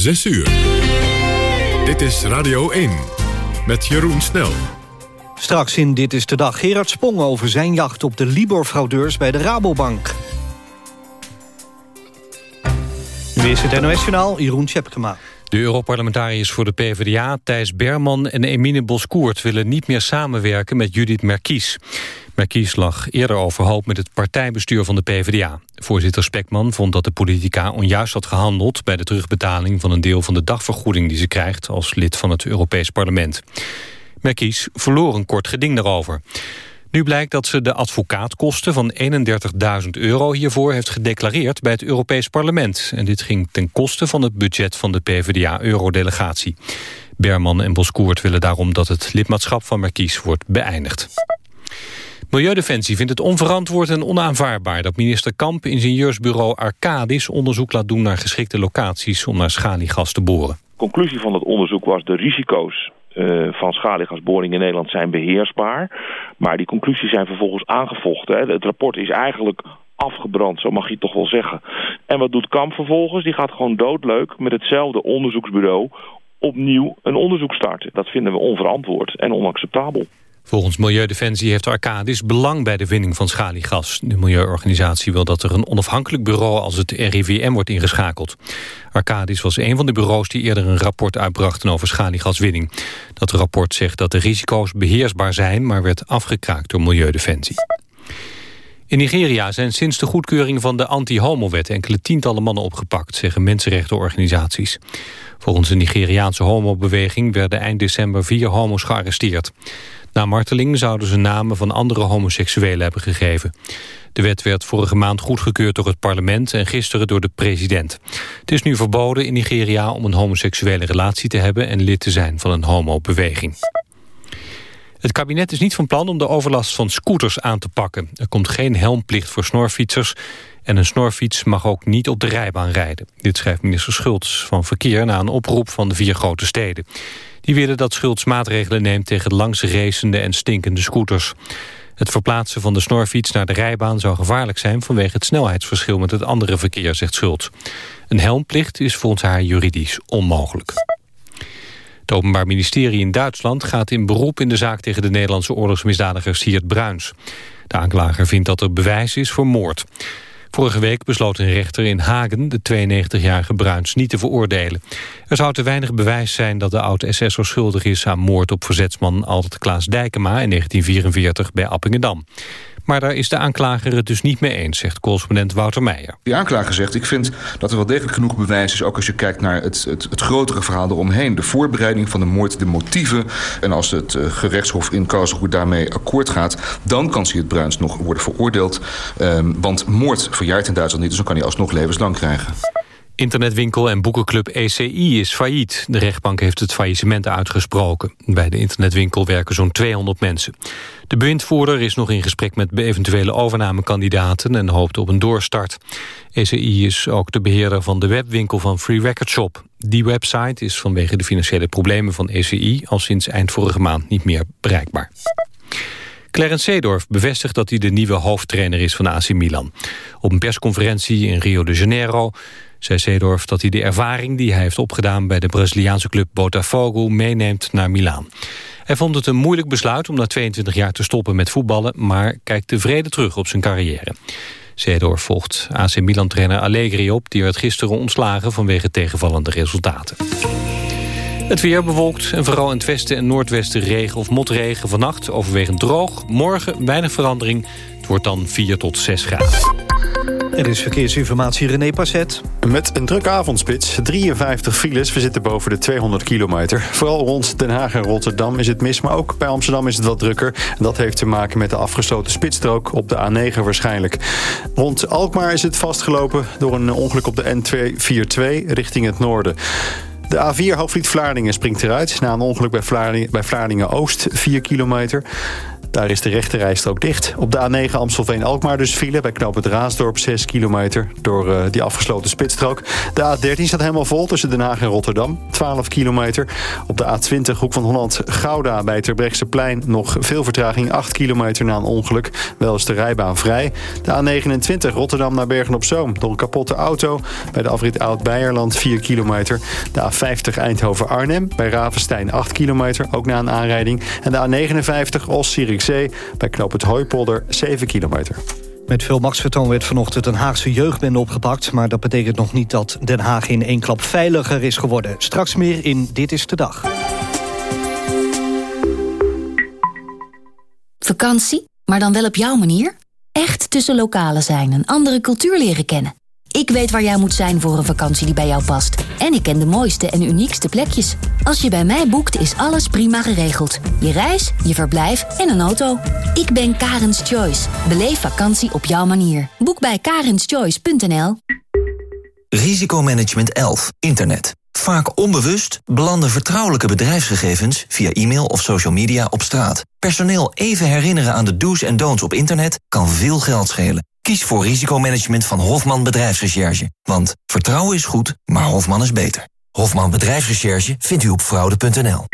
6 uur. Dit is Radio 1 met Jeroen Snel. Straks in Dit is de Dag Gerard Spong over zijn jacht op de Libor-fraudeurs bij de Rabobank. Nu is het NOS-journaal Jeroen Tjepkema. De Europarlementariërs voor de PvdA, Thijs Berman en Emine Boskoert... willen niet meer samenwerken met Judith Merkies. Merkies lag eerder overhoop met het partijbestuur van de PvdA. Voorzitter Spekman vond dat de politica onjuist had gehandeld... bij de terugbetaling van een deel van de dagvergoeding die ze krijgt... als lid van het Europees Parlement. Merkies verloor een kort geding daarover. Nu blijkt dat ze de advocaatkosten van 31.000 euro hiervoor heeft gedeclareerd bij het Europees Parlement. En dit ging ten koste van het budget van de PvdA-eurodelegatie. Berman en Boskoert willen daarom dat het lidmaatschap van Merkies wordt beëindigd. Milieudefensie vindt het onverantwoord en onaanvaardbaar... dat minister Kamp ingenieursbureau Arcadis onderzoek laat doen... naar geschikte locaties om naar schaliegas te boren. Conclusie van het onderzoek was de risico's uh, van schaliegasboringen in Nederland zijn beheersbaar. Maar die conclusies zijn vervolgens aangevochten. Het rapport is eigenlijk afgebrand, zo mag je toch wel zeggen. En wat doet Kamp vervolgens? Die gaat gewoon doodleuk met hetzelfde onderzoeksbureau opnieuw een onderzoek starten. Dat vinden we onverantwoord en onacceptabel. Volgens Milieudefensie heeft Arcadis belang bij de winning van schaliegas. De milieuorganisatie wil dat er een onafhankelijk bureau als het RIVM wordt ingeschakeld. Arcadis was een van de bureaus die eerder een rapport uitbrachten over schaliegaswinning. Dat rapport zegt dat de risico's beheersbaar zijn, maar werd afgekraakt door Milieudefensie. In Nigeria zijn sinds de goedkeuring van de anti-homo-wet enkele tientallen mannen opgepakt, zeggen mensenrechtenorganisaties. Volgens de Nigeriaanse homobeweging werden eind december vier homo's gearresteerd. Na marteling zouden ze namen van andere homoseksuelen hebben gegeven. De wet werd vorige maand goedgekeurd door het parlement en gisteren door de president. Het is nu verboden in Nigeria om een homoseksuele relatie te hebben en lid te zijn van een homobeweging. Het kabinet is niet van plan om de overlast van scooters aan te pakken. Er komt geen helmplicht voor snorfietsers... en een snorfiets mag ook niet op de rijbaan rijden. Dit schrijft minister Schultz van Verkeer... na een oproep van de vier grote steden. Die willen dat Schultz maatregelen neemt tegen langs racende en stinkende scooters. Het verplaatsen van de snorfiets naar de rijbaan zou gevaarlijk zijn... vanwege het snelheidsverschil met het andere verkeer, zegt Schultz. Een helmplicht is volgens haar juridisch onmogelijk. Het Openbaar Ministerie in Duitsland gaat in beroep in de zaak... tegen de Nederlandse oorlogsmisdadiger Siert Bruins. De aanklager vindt dat er bewijs is voor moord. Vorige week besloot een rechter in Hagen de 92-jarige Bruins niet te veroordelen. Er zou te weinig bewijs zijn dat de oud-SS'er schuldig is aan moord op verzetsman Albert Klaas Dijkema in 1944 bij Appingedam. Maar daar is de aanklager het dus niet mee eens, zegt correspondent Wouter Meijer. Die aanklager zegt, ik vind dat er wel degelijk genoeg bewijs is... ook als je kijkt naar het, het, het grotere verhaal eromheen. De voorbereiding van de moord, de motieven. En als het uh, gerechtshof in Karlsruhe daarmee akkoord gaat... dan kan het Bruins nog worden veroordeeld. Um, want moord verjaart in Duitsland niet, dus dan kan hij alsnog levenslang krijgen. Internetwinkel en boekenclub ECI is failliet. De rechtbank heeft het faillissement uitgesproken. Bij de internetwinkel werken zo'n 200 mensen. De bewindvoerder is nog in gesprek met eventuele overnamekandidaten... en hoopt op een doorstart. ECI is ook de beheerder van de webwinkel van Free Record Shop. Die website is vanwege de financiële problemen van ECI... al sinds eind vorige maand niet meer bereikbaar. Clarence Seedorf bevestigt dat hij de nieuwe hoofdtrainer is van AC Milan. Op een persconferentie in Rio de Janeiro zei Seedorf dat hij de ervaring die hij heeft opgedaan... bij de Braziliaanse club Botafogo meeneemt naar Milaan. Hij vond het een moeilijk besluit om na 22 jaar te stoppen met voetballen... maar kijkt tevreden terug op zijn carrière. Seedorf volgt AC Milan-trainer Allegri op... die werd gisteren ontslagen vanwege tegenvallende resultaten. Het weer bewolkt en vooral in het westen en noordwesten regen of motregen. Vannacht overwegend droog. Morgen weinig verandering. Het wordt dan 4 tot 6 graden. Er is verkeersinformatie René Passet. Met een drukke avondspits, 53 files. We zitten boven de 200 kilometer. Vooral rond Den Haag en Rotterdam is het mis, maar ook bij Amsterdam is het wat drukker. Dat heeft te maken met de afgesloten spitsstrook op de A9 waarschijnlijk. Rond Alkmaar is het vastgelopen door een ongeluk op de N242 richting het noorden. De A4 Hoofdvliet Vlaardingen springt eruit na een ongeluk bij Vlaardingen, bij Vlaardingen Oost, 4 kilometer. Daar is de rechterrijstrook dicht. Op de A9 Amstelveen-Alkmaar dus file bij knooppunt Raasdorp 6 kilometer door uh, die afgesloten spitsstrook. De A13 staat helemaal vol tussen Den Haag en Rotterdam, 12 kilometer. Op de A20 Hoek van Holland-Gouda bij Terbrechtseplein nog veel vertraging, 8 kilometer na een ongeluk. Wel is de rijbaan vrij. De A29 Rotterdam naar Bergen-op-Zoom door een kapotte auto bij de afrit Oud-Beierland 4 kilometer. De A50 Eindhoven-Arnhem bij Ravenstein 8 kilometer, ook na een aanrijding. En de A59 Bij knoop het Hooipolder 7 kilometer. Met veel machtsvertoon werd vanochtend een Haagse jeugdbende opgepakt... maar dat betekent nog niet dat Den Haag in één klap veiliger is geworden. Straks meer in Dit is de Dag. Vakantie, maar dan wel op jouw manier? Echt tussen lokalen zijn en andere cultuur leren kennen. Ik weet waar jij moet zijn voor een vakantie die bij jou past. En ik ken de mooiste en uniekste plekjes. Als je bij mij boekt, is alles prima geregeld. Je reis, je verblijf en een auto. Ik ben Karens Choice. Beleef vakantie op jouw manier. Boek bij karenschoice.nl Risicomanagement 11. Internet. Vaak onbewust belanden vertrouwelijke bedrijfsgegevens via e-mail of social media op straat. Personeel even herinneren aan de do's en don'ts op internet kan veel geld schelen. Kies voor risicomanagement van Hofman Bedrijfsrecherche. Want vertrouwen is goed, maar Hofman is beter. Hofman Bedrijfsrecherche vindt u op fraude.nl.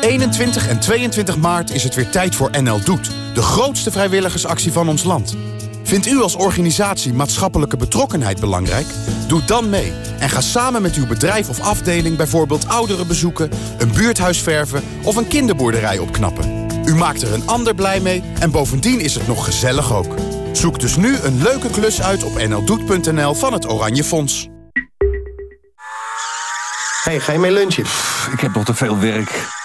21 en 22 maart is het weer tijd voor NL Doet. De grootste vrijwilligersactie van ons land. Vindt u als organisatie maatschappelijke betrokkenheid belangrijk? Doe dan mee en ga samen met uw bedrijf of afdeling... bijvoorbeeld ouderen bezoeken, een buurthuis verven... of een kinderboerderij opknappen. U maakt er een ander blij mee en bovendien is het nog gezellig ook. Zoek dus nu een leuke klus uit op nldoet.nl van het Oranje Fonds. Hey, ga je mee lunchen? ik heb nog te veel werk.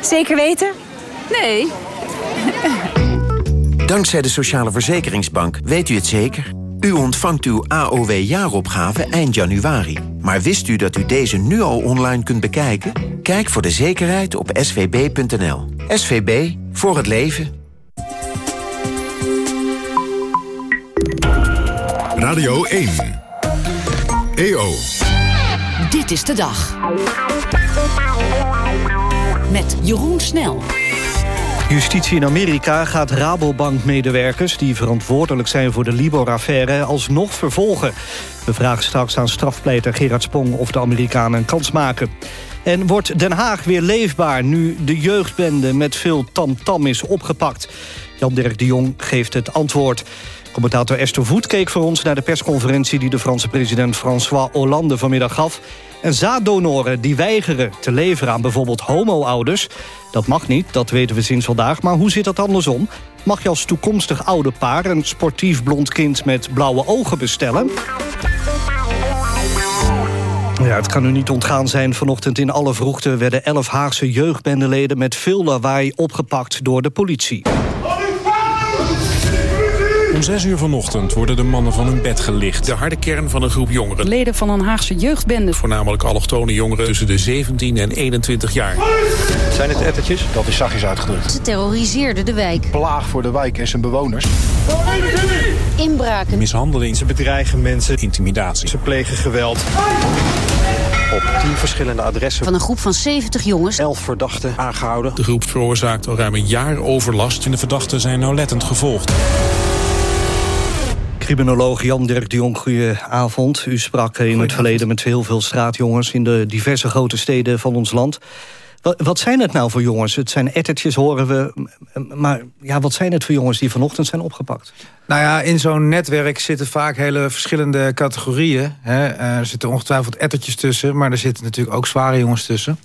Zeker weten? Nee. Dankzij de Sociale Verzekeringsbank weet u het zeker. U ontvangt uw AOW-jaaropgave eind januari. Maar wist u dat u deze nu al online kunt bekijken? Kijk voor de zekerheid op svb.nl. SVB, voor het leven. Radio 1. EO. Dit is de dag. Met Jeroen Snel. Justitie in Amerika gaat Rabobank-medewerkers... die verantwoordelijk zijn voor de Libor-affaire alsnog vervolgen. We vragen straks aan strafpleiter Gerard Spong... of de Amerikanen een kans maken. En wordt Den Haag weer leefbaar... nu de jeugdbende met veel tamtam -tam is opgepakt? Jan-Dirk de Jong geeft het antwoord. Commentator Esther Voet keek voor ons naar de persconferentie... die de Franse president François Hollande vanmiddag gaf. En zaaddonoren die weigeren te leveren aan bijvoorbeeld homo-ouders... dat mag niet, dat weten we sinds vandaag. Maar hoe zit dat andersom? Mag je als toekomstig oude paar een sportief blond kind met blauwe ogen bestellen? Ja, het kan u niet ontgaan zijn. Vanochtend in alle vroegte werden elf Haagse jeugdbendeleden... met veel lawaai opgepakt door de politie. Om zes uur vanochtend worden de mannen van hun bed gelicht. De harde kern van een groep jongeren. Leden van een Haagse jeugdbende. Voornamelijk allochtone jongeren tussen de 17 en 21 jaar. Zijn het ettertjes? Dat is zachtjes uitgedrukt. Ze terroriseerden de wijk. Plaag voor de wijk en zijn bewoners. Inbraken. Mishandeling. Ze bedreigen mensen. Intimidatie. Ze plegen geweld. Op tien verschillende adressen. Van een groep van 70 jongens. Elf verdachten aangehouden. De groep veroorzaakt al ruim een jaar overlast. En de verdachten zijn nauwlettend gevolgd. Criminoloog Jan-Dirk de Jong, goedenavond. U sprak in het verleden met heel veel straatjongens... in de diverse grote steden van ons land. Wat zijn het nou voor jongens? Het zijn ettertjes, horen we. Maar ja, wat zijn het voor jongens die vanochtend zijn opgepakt? Nou ja, in zo'n netwerk zitten vaak hele verschillende categorieën. Hè. Er zitten ongetwijfeld ettertjes tussen... maar er zitten natuurlijk ook zware jongens tussen.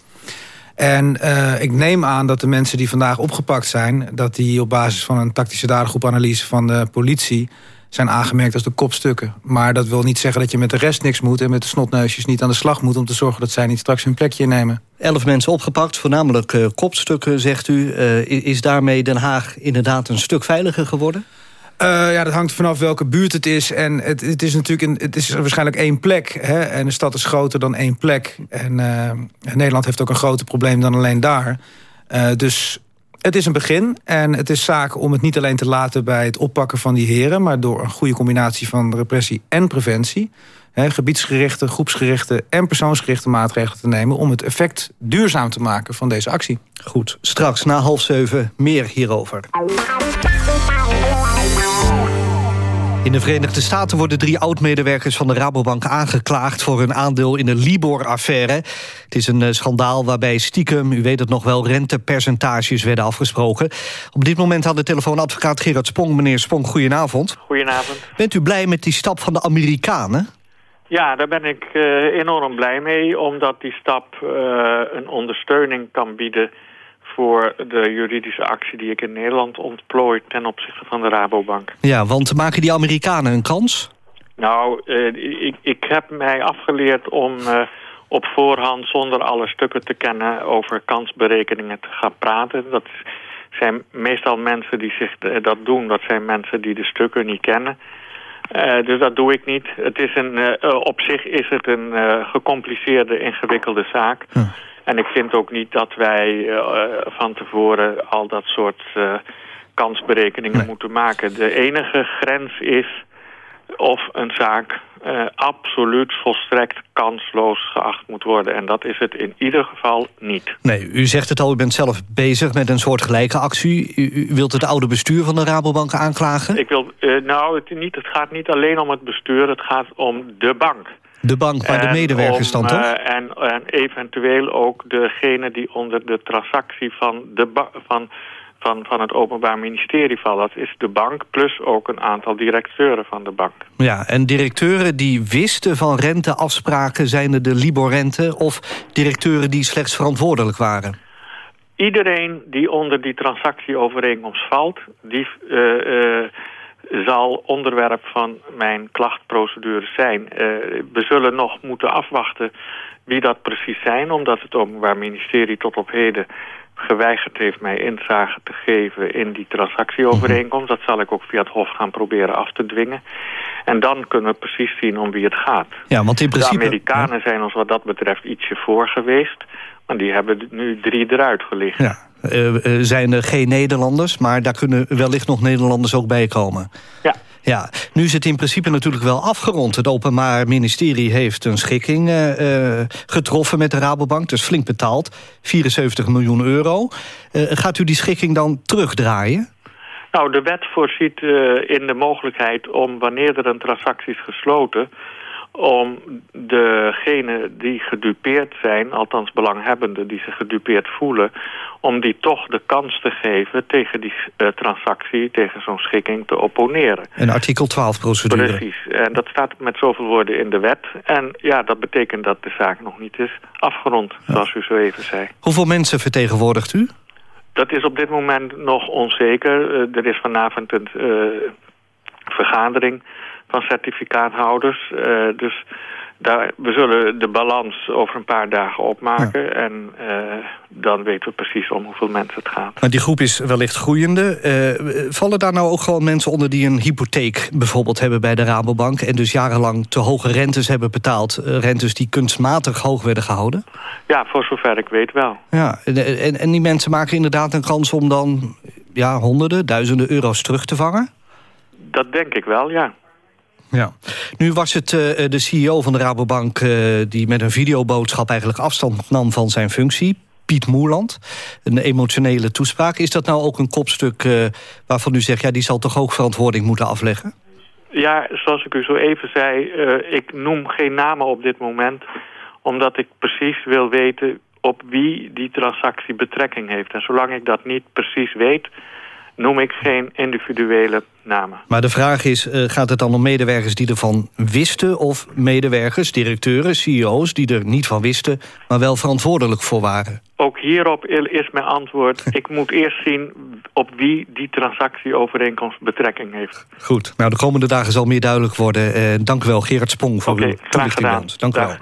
En uh, ik neem aan dat de mensen die vandaag opgepakt zijn... dat die op basis van een tactische dadergroepanalyse van de politie zijn aangemerkt als de kopstukken. Maar dat wil niet zeggen dat je met de rest niks moet... en met de snotneusjes niet aan de slag moet... om te zorgen dat zij niet straks hun plekje innemen. Elf mensen opgepakt, voornamelijk uh, kopstukken, zegt u. Uh, is daarmee Den Haag inderdaad een stuk veiliger geworden? Uh, ja, dat hangt vanaf welke buurt het is. En het, het is natuurlijk een, het is waarschijnlijk één plek. Hè? En de stad is groter dan één plek. En Nederland heeft ook een groter probleem dan alleen daar. dus het is een begin en het is zaak om het niet alleen te laten... bij het oppakken van die heren... maar door een goede combinatie van repressie en preventie... Gebiedsgerichte, groepsgerichte en persoonsgerichte maatregelen te nemen... om het effect duurzaam te maken van deze actie. Goed, straks na half zeven meer hierover. In de Verenigde Staten worden drie oud-medewerkers van de Rabobank aangeklaagd... voor hun aandeel in de Libor-affaire. Het is een eh, schandaal waarbij stiekem, u weet het nog wel... rentepercentages werden afgesproken. Op dit moment aan de telefoon advocaat Gerard Spong. Meneer Spong, goedenavond. Goedenavond. Bent u blij met die stap van de Amerikanen? Ja, daar ben ik uh, enorm blij mee... omdat die stap uh, een ondersteuning kan bieden voor de juridische actie die ik in Nederland ontplooi ten opzichte van de Rabobank. Ja, want maken die Amerikanen een kans? Nou, uh, ik, ik heb mij afgeleerd om uh, op voorhand zonder alle stukken te kennen over kansberekeningen te gaan praten. Dat zijn meestal mensen die zich uh, dat doen, dat zijn mensen die de stukken niet kennen. dus dat doe ik niet. Het is een, op zich is het een gecompliceerde, ingewikkelde zaak. Hm. En ik vind ook niet dat wij uh, van tevoren al dat soort uh, kansberekeningen nee. moeten maken. De enige grens is of een zaak uh, absoluut volstrekt kansloos geacht moet worden. En dat is het in ieder geval niet. Nee, u zegt het al, u bent zelf bezig met een soort gelijke actie. U, u wilt het oude bestuur van de Rabobank aanklagen? Ik wil, nou, het, niet, het gaat niet alleen om het bestuur, het gaat om de bank. De bank waar de medewerkers dan toch? Uh, en, en, eventueel ook degene die onder de transactie van, de van, van, van het Openbaar Ministerie vallen. Dat is de bank plus ook een aantal directeuren van de bank. Ja, en directeuren die wisten van renteafspraken... zijn er de Libor-rente of directeuren die slechts verantwoordelijk waren? Iedereen die onder die transactieovereenkomst valt... die... Uh, uh, zal onderwerp van mijn klachtprocedure zijn. Uh, we zullen nog moeten afwachten wie dat precies zijn... omdat het Openbaar Ministerie tot op heden geweigerd heeft mij inzage te geven in die transactieovereenkomst. Dat zal ik ook via het Hof gaan proberen af te dwingen. En dan kunnen we precies zien om wie het gaat. Ja, want in principe... De Amerikanen zijn ons wat dat betreft ietsje voor geweest. Maar die hebben nu drie eruit gelicht. Ja. Uh, zijn er geen Nederlanders, maar daar kunnen wellicht nog Nederlanders ook bij komen. Ja. Ja, nu is het in principe natuurlijk wel afgerond. Het Openbaar Ministerie heeft een schikking uh, getroffen met de Rabobank. Dus flink betaald, 74 miljoen euro. Uh, gaat u die schikking dan terugdraaien? Nou, de wet voorziet in de mogelijkheid om wanneer er een transactie is gesloten om degenen die gedupeerd zijn, althans belanghebbenden die zich gedupeerd voelen, om die toch de kans te geven tegen die uh, transactie, tegen zo'n schikking te opponeren. Een artikel 12 procedure. Precies, en dat staat met zoveel woorden in de wet. En ja, dat betekent dat de zaak nog niet is afgerond, ja. zoals u zo even zei. Hoeveel mensen vertegenwoordigt u? Dat is op dit moment nog onzeker. Uh, er is vanavond een uh, vergadering van certificaathouders. Uh, dus daar, we zullen de balans over een paar dagen opmaken. Ja. En uh, dan weten we precies om hoeveel mensen het gaat. Maar die groep is wellicht groeiende. Uh, vallen daar nou ook gewoon mensen onder die een hypotheek bijvoorbeeld hebben bij de Rabobank... en dus jarenlang te hoge rentes hebben betaald? rentes die kunstmatig hoog werden gehouden? Ja, voor zover ik weet wel. Ja, en, en die mensen maken inderdaad een kans om dan ja, honderden, duizenden euro's terug te vangen? Dat denk ik wel, ja. Ja. Nu was het uh, de CEO van de Rabobank... Uh, die met een videoboodschap eigenlijk afstand nam van zijn functie. Piet Moerland. Een emotionele toespraak. Is dat nou ook een kopstuk uh, waarvan u zegt... ja, die zal toch ook verantwoording moeten afleggen? Ja, zoals ik u zo even zei... ik noem geen namen op dit moment... omdat ik precies wil weten op wie die transactie betrekking heeft. En zolang ik dat niet precies weet noem ik geen individuele namen. Maar de vraag is, uh, gaat het dan om medewerkers die ervan wisten... of medewerkers, directeuren, CEO's die er niet van wisten... maar wel verantwoordelijk voor waren? Ook hierop is mijn antwoord... ik moet eerst zien op wie die transactieovereenkomst betrekking heeft. Goed, nou de komende dagen zal meer duidelijk worden. Uh, dank u wel, Gerard Spong, voor okay, uw toelichting. Dank u wel.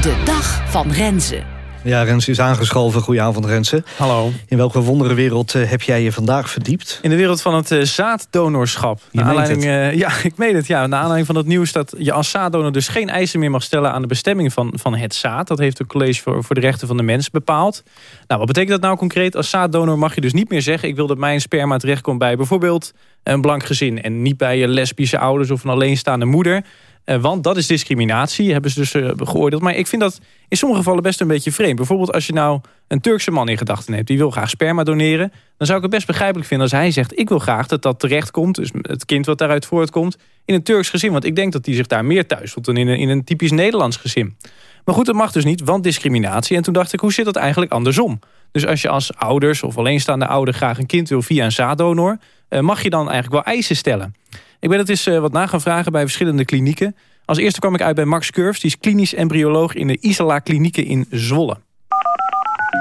De dag van Renze. Ja, Rens is aangeschoven. Goedenavond, Rensen. Hallo. In welke wondere wereld uh, heb jij je vandaag verdiept? In de wereld van het uh, zaaddonorschap. Je aanleiding, uh, ja, ik meen het. Ja, naar aanleiding van het nieuws dat je als zaaddonor dus geen eisen meer mag stellen aan de bestemming van, van het zaad. Dat heeft het College voor, voor de Rechten van de Mens bepaald. Nou, wat betekent dat nou concreet? Als zaaddonor mag je dus niet meer zeggen... ik wil dat mijn sperma terechtkomt bij bijvoorbeeld een blank gezin... en niet bij je lesbische ouders of een alleenstaande moeder... Uh, want dat is discriminatie, hebben ze dus uh, geoordeeld. Maar ik vind dat in sommige gevallen best een beetje vreemd. Bijvoorbeeld als je nou een Turkse man in gedachten hebt... die wil graag sperma doneren... dan zou ik het best begrijpelijk vinden als hij zegt... ik wil graag dat dat terechtkomt, dus het kind wat daaruit voortkomt... in een Turks gezin, want ik denk dat hij zich daar meer thuis voelt... dan in een, in een typisch Nederlands gezin. Maar goed, dat mag dus niet, want discriminatie. En toen dacht ik, hoe zit dat eigenlijk andersom? Dus als je als ouders of alleenstaande ouder graag een kind wil via een zaaddonor... Uh, mag je dan eigenlijk wel eisen stellen? Ik ben het eens uh, wat na gaan vragen bij verschillende klinieken. Als eerste kwam ik uit bij Max Curves. Die is klinisch embryoloog in de Isala klinieken in Zwolle.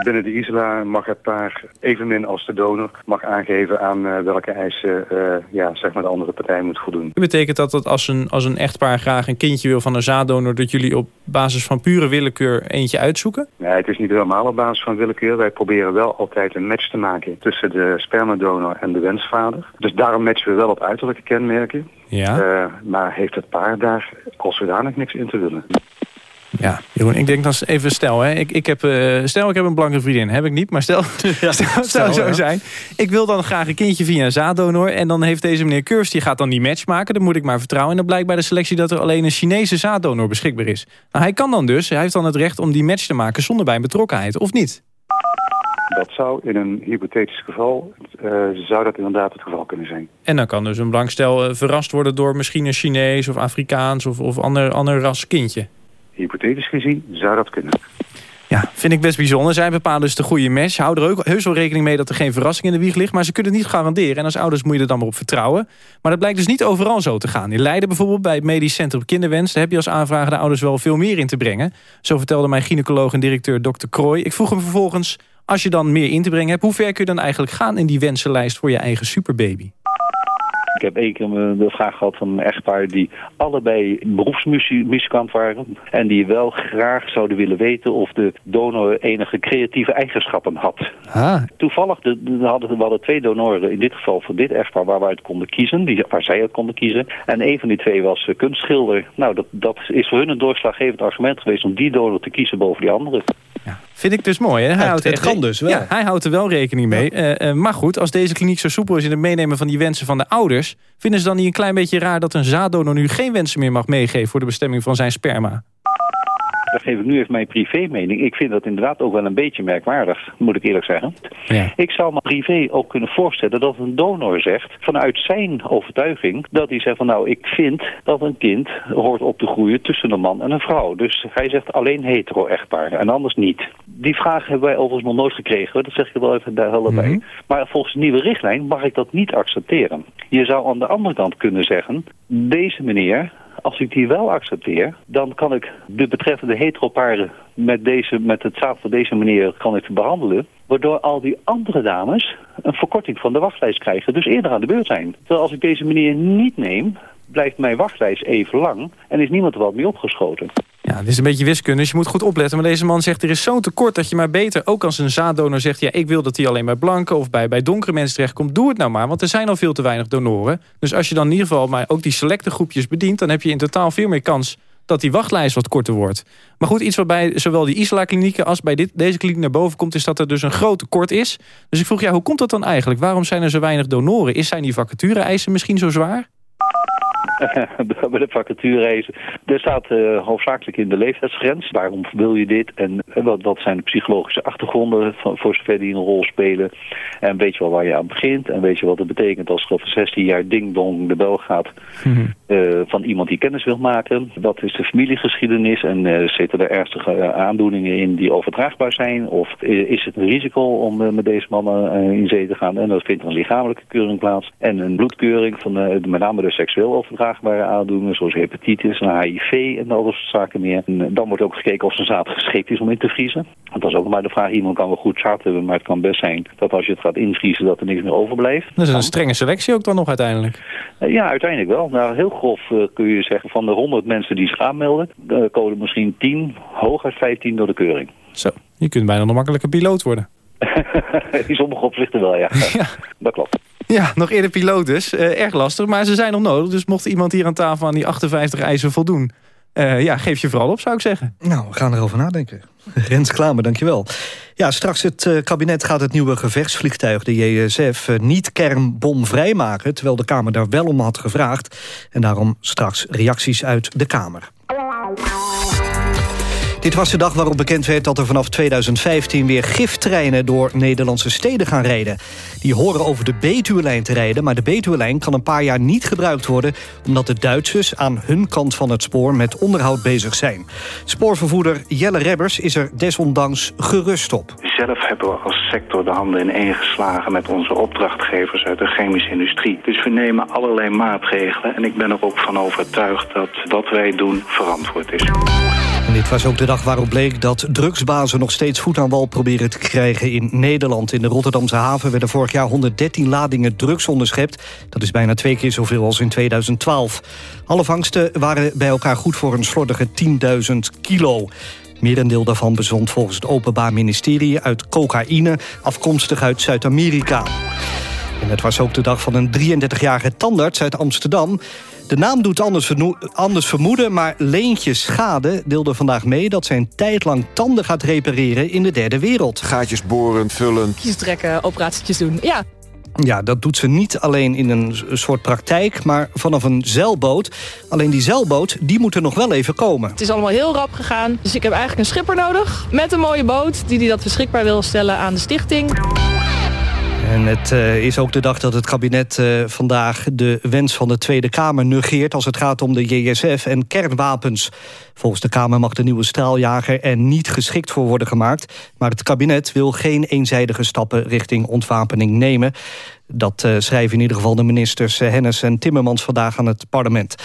Binnen de ISLA mag het paar evenmin als de donor mag aangeven aan uh, welke eisen uh, ja, zeg maar de andere partij moet voldoen. Betekent dat dat als een, als een echtpaar graag een kindje wil van een zaaddonor... dat jullie op basis van pure willekeur eentje uitzoeken? Nee, het is niet helemaal op basis van willekeur. Wij proberen wel altijd een match te maken tussen de spermadonor en de wensvader. Dus daarom matchen we wel op uiterlijke kenmerken. Ja. Uh, maar heeft het paar daar als zodanig niks in te willen. Ja, Jeroen, ik denk dan even stel, hè. Ik, ik heb, uh, stel ik heb een blanke vriendin, heb ik niet, maar stel, ja, stel, stel zo ja. zijn. Ik wil dan graag een kindje via een zaaddonor en dan heeft deze meneer Kurs, die gaat dan die match maken, dan moet ik maar vertrouwen. En dan blijkt bij de selectie dat er alleen een Chinese zaaddonor beschikbaar is. Nou, hij kan dan dus, hij heeft dan het recht om die match te maken zonder bij betrokkenheid, of niet? Dat zou in een hypothetisch geval, uh, zou dat inderdaad het geval kunnen zijn. En dan kan dus een blankstel uh, verrast worden door misschien een Chinees of Afrikaans of, of ander, ander ras kindje hypothetisch gezien zou dat kunnen. Ja, vind ik best bijzonder. Zij bepalen dus de goede match. Houden er ook heus wel rekening mee dat er geen verrassing in de wieg ligt. Maar ze kunnen het niet garanderen. En als ouders moet je er dan maar op vertrouwen. Maar dat blijkt dus niet overal zo te gaan. In Leiden bijvoorbeeld, bij het Medisch Centrum Kinderwens... daar heb je als aanvrager de ouders wel veel meer in te brengen. Zo vertelde mijn gynaecoloog en directeur Dr. Krooi. Ik vroeg hem vervolgens, als je dan meer in te brengen hebt... hoe ver kun je dan eigenlijk gaan in die wensenlijst voor je eigen superbaby? Ik heb één keer de vraag gehad van een echtpaar die allebei beroepsmuzikant waren. En die wel graag zouden willen weten of de donor enige creatieve eigenschappen had. Ah. Toevallig de, de hadden, we hadden twee donoren, in dit geval voor dit echtpaar, waar we uit konden kiezen. Die, waar zij uit konden kiezen. En een van die twee was uh, kunstschilder. Nou, dat, dat is voor hun een doorslaggevend argument geweest om die donor te kiezen boven die andere. Ja. Vind ik dus mooi. Hè? Hij houdt het kan dus wel. Ja, hij houdt er wel rekening mee. Uh, uh, maar goed, als deze kliniek zo soepel is in het meenemen van die wensen van de ouders... vinden ze dan niet een klein beetje raar dat een zaaddonor nu geen wensen meer mag meegeven... voor de bestemming van zijn sperma? Dat geef ik nu even mijn privé mening. Ik vind dat inderdaad ook wel een beetje merkwaardig, moet ik eerlijk zeggen. Ja. Ik zou me privé ook kunnen voorstellen dat een donor zegt, vanuit zijn overtuiging, dat hij zegt van nou, ik vind dat een kind hoort op te groeien tussen een man en een vrouw. Dus hij zegt alleen hetero-echtpaar en anders niet. Die vraag hebben wij overigens nog nooit gekregen, dat zeg ik wel even daar wel bij. Mhm. Maar volgens de nieuwe richtlijn mag ik dat niet accepteren. Je zou aan de andere kant kunnen zeggen, deze meneer als ik die wel accepteer, dan kan ik de betreffende heteroparen met, deze, met het zaad van deze meneer kan ik behandelen. Waardoor al die andere dames een verkorting van de wachtlijst krijgen. Dus eerder aan de beurt zijn. Terwijl als ik deze meneer niet neem, blijft mijn wachtlijst even lang. En is niemand er wat mee opgeschoten. Ja, dit is een beetje wiskunde, dus je moet goed opletten. Maar deze man zegt, er is zo'n tekort dat je maar beter... ook als een zaaddonor zegt, ja, ik wil dat hij alleen bij blanke... of bij, bij donkere mensen terechtkomt, doe het nou maar. Want er zijn al veel te weinig donoren. Dus als je dan in ieder geval maar ook die selecte groepjes bedient... dan heb je in totaal veel meer kans dat die wachtlijst wat korter wordt. Maar goed, iets wat bij zowel die Isla-klinieken als bij dit, deze kliniek naar boven komt... is dat er dus een groot tekort is. Dus ik vroeg, ja, hoe komt dat dan eigenlijk? Waarom zijn er zo weinig donoren? Is zijn die vacature-eisen misschien zo zwaar? bij de vacature Er staat uh, hoofdzakelijk in de leeftijdsgrens. Waarom wil je dit? En wat, wat zijn de psychologische achtergronden van, voor zover die een rol spelen? En weet je wel waar je aan begint? En weet je wat het betekent als er over 16 jaar ding-dong de bel gaat... Mm uh, van iemand die kennis wil maken? Wat is de familiegeschiedenis? En uh, zitten er ernstige aandoeningen in die overdraagbaar zijn? Of is het een risico om met deze mannen in zee te gaan? En dat vindt een lichamelijke keuring plaats. En een bloedkeuring van met name de seksueel overdraagbare aandoeningen... zoals hepatitis en HIV en al dat soort zaken meer. En dan wordt ook gekeken of zijn zaad geschikt is om in te vriezen. Want dat is ook maar de vraag. Iemand kan wel goed zaad hebben, maar het kan best zijn... dat als je het gaat invriezen, dat er niks meer overblijft. Dat is een strenge selectie ook dan nog uiteindelijk. ja, uiteindelijk wel. Nou, heel goed grof uh, kun je zeggen van de 100 mensen die zich aanmelden, uh, komen misschien 10, hooguit 15 door de keuring. Zo, je kunt bijna nog makkelijke piloot worden. In sommige opzichten wel, ja. ja. Dat klopt. Ja, nog eerder piloot dus. Uh, erg lastig, maar ze zijn nog nodig. Dus mocht iemand hier aan tafel aan die 58 eisen voldoen... Uh, ja, geef je vooral op, zou ik zeggen. Nou, we gaan erover nadenken. Rens Klamer, dankjewel. Ja, straks het uh, kabinet gaat het nieuwe gevechtsvliegtuig, de JSF... Uh, niet kernbomvrij maken, terwijl de Kamer daar wel om had gevraagd. En daarom straks reacties uit de Kamer. Dit was de dag waarop bekend werd dat er vanaf 2015 weer giftreinen door Nederlandse steden gaan rijden. Die horen over de Betuwe-lijn te rijden, maar de Betuwe-lijn kan een paar jaar niet gebruikt worden omdat de Duitsers aan hun kant van het spoor met onderhoud bezig zijn. Spoorvervoerder Jelle Rebbers is er desondanks gerust op. Zelf hebben we als sector de handen ineen geslagen met onze opdrachtgevers uit de chemische industrie. Dus we nemen allerlei maatregelen en ik ben er ook van overtuigd dat wat wij doen verantwoord is. Dit was ook de dag waarop bleek dat drugsbazen nog steeds voet aan wal proberen te krijgen in Nederland. In de Rotterdamse haven werden vorig jaar 113 ladingen drugs onderschept. Dat is bijna twee keer zoveel als in 2012. Alle vangsten waren bij elkaar goed voor een slordige 10.000 kilo. Merendeel daarvan bezond volgens het Openbaar Ministerie uit cocaïne... afkomstig uit Zuid-Amerika. En het was ook de dag van een 33-jarige tandarts uit Amsterdam. De naam doet anders, anders vermoeden, maar Leentje Schade deelde vandaag mee... dat zij een tijd lang tanden gaat repareren in de derde wereld. Gaatjes boren, vullen. Kies trekken, operatietjes doen, ja. Ja, dat doet ze niet alleen in een soort praktijk, maar vanaf een zeilboot. Alleen die zeilboot, die moet er nog wel even komen. Het is allemaal heel rap gegaan, dus ik heb eigenlijk een schipper nodig... met een mooie boot, die, die dat beschikbaar wil stellen aan de stichting. En het uh, is ook de dag dat het kabinet uh, vandaag de wens van de Tweede Kamer negeert... als het gaat om de JSF en kernwapens. Volgens de Kamer mag de nieuwe straaljager er niet geschikt voor worden gemaakt. Maar het kabinet wil geen eenzijdige stappen richting ontwapening nemen. Dat uh, schrijven in ieder geval de ministers Hennis en Timmermans vandaag aan het parlement.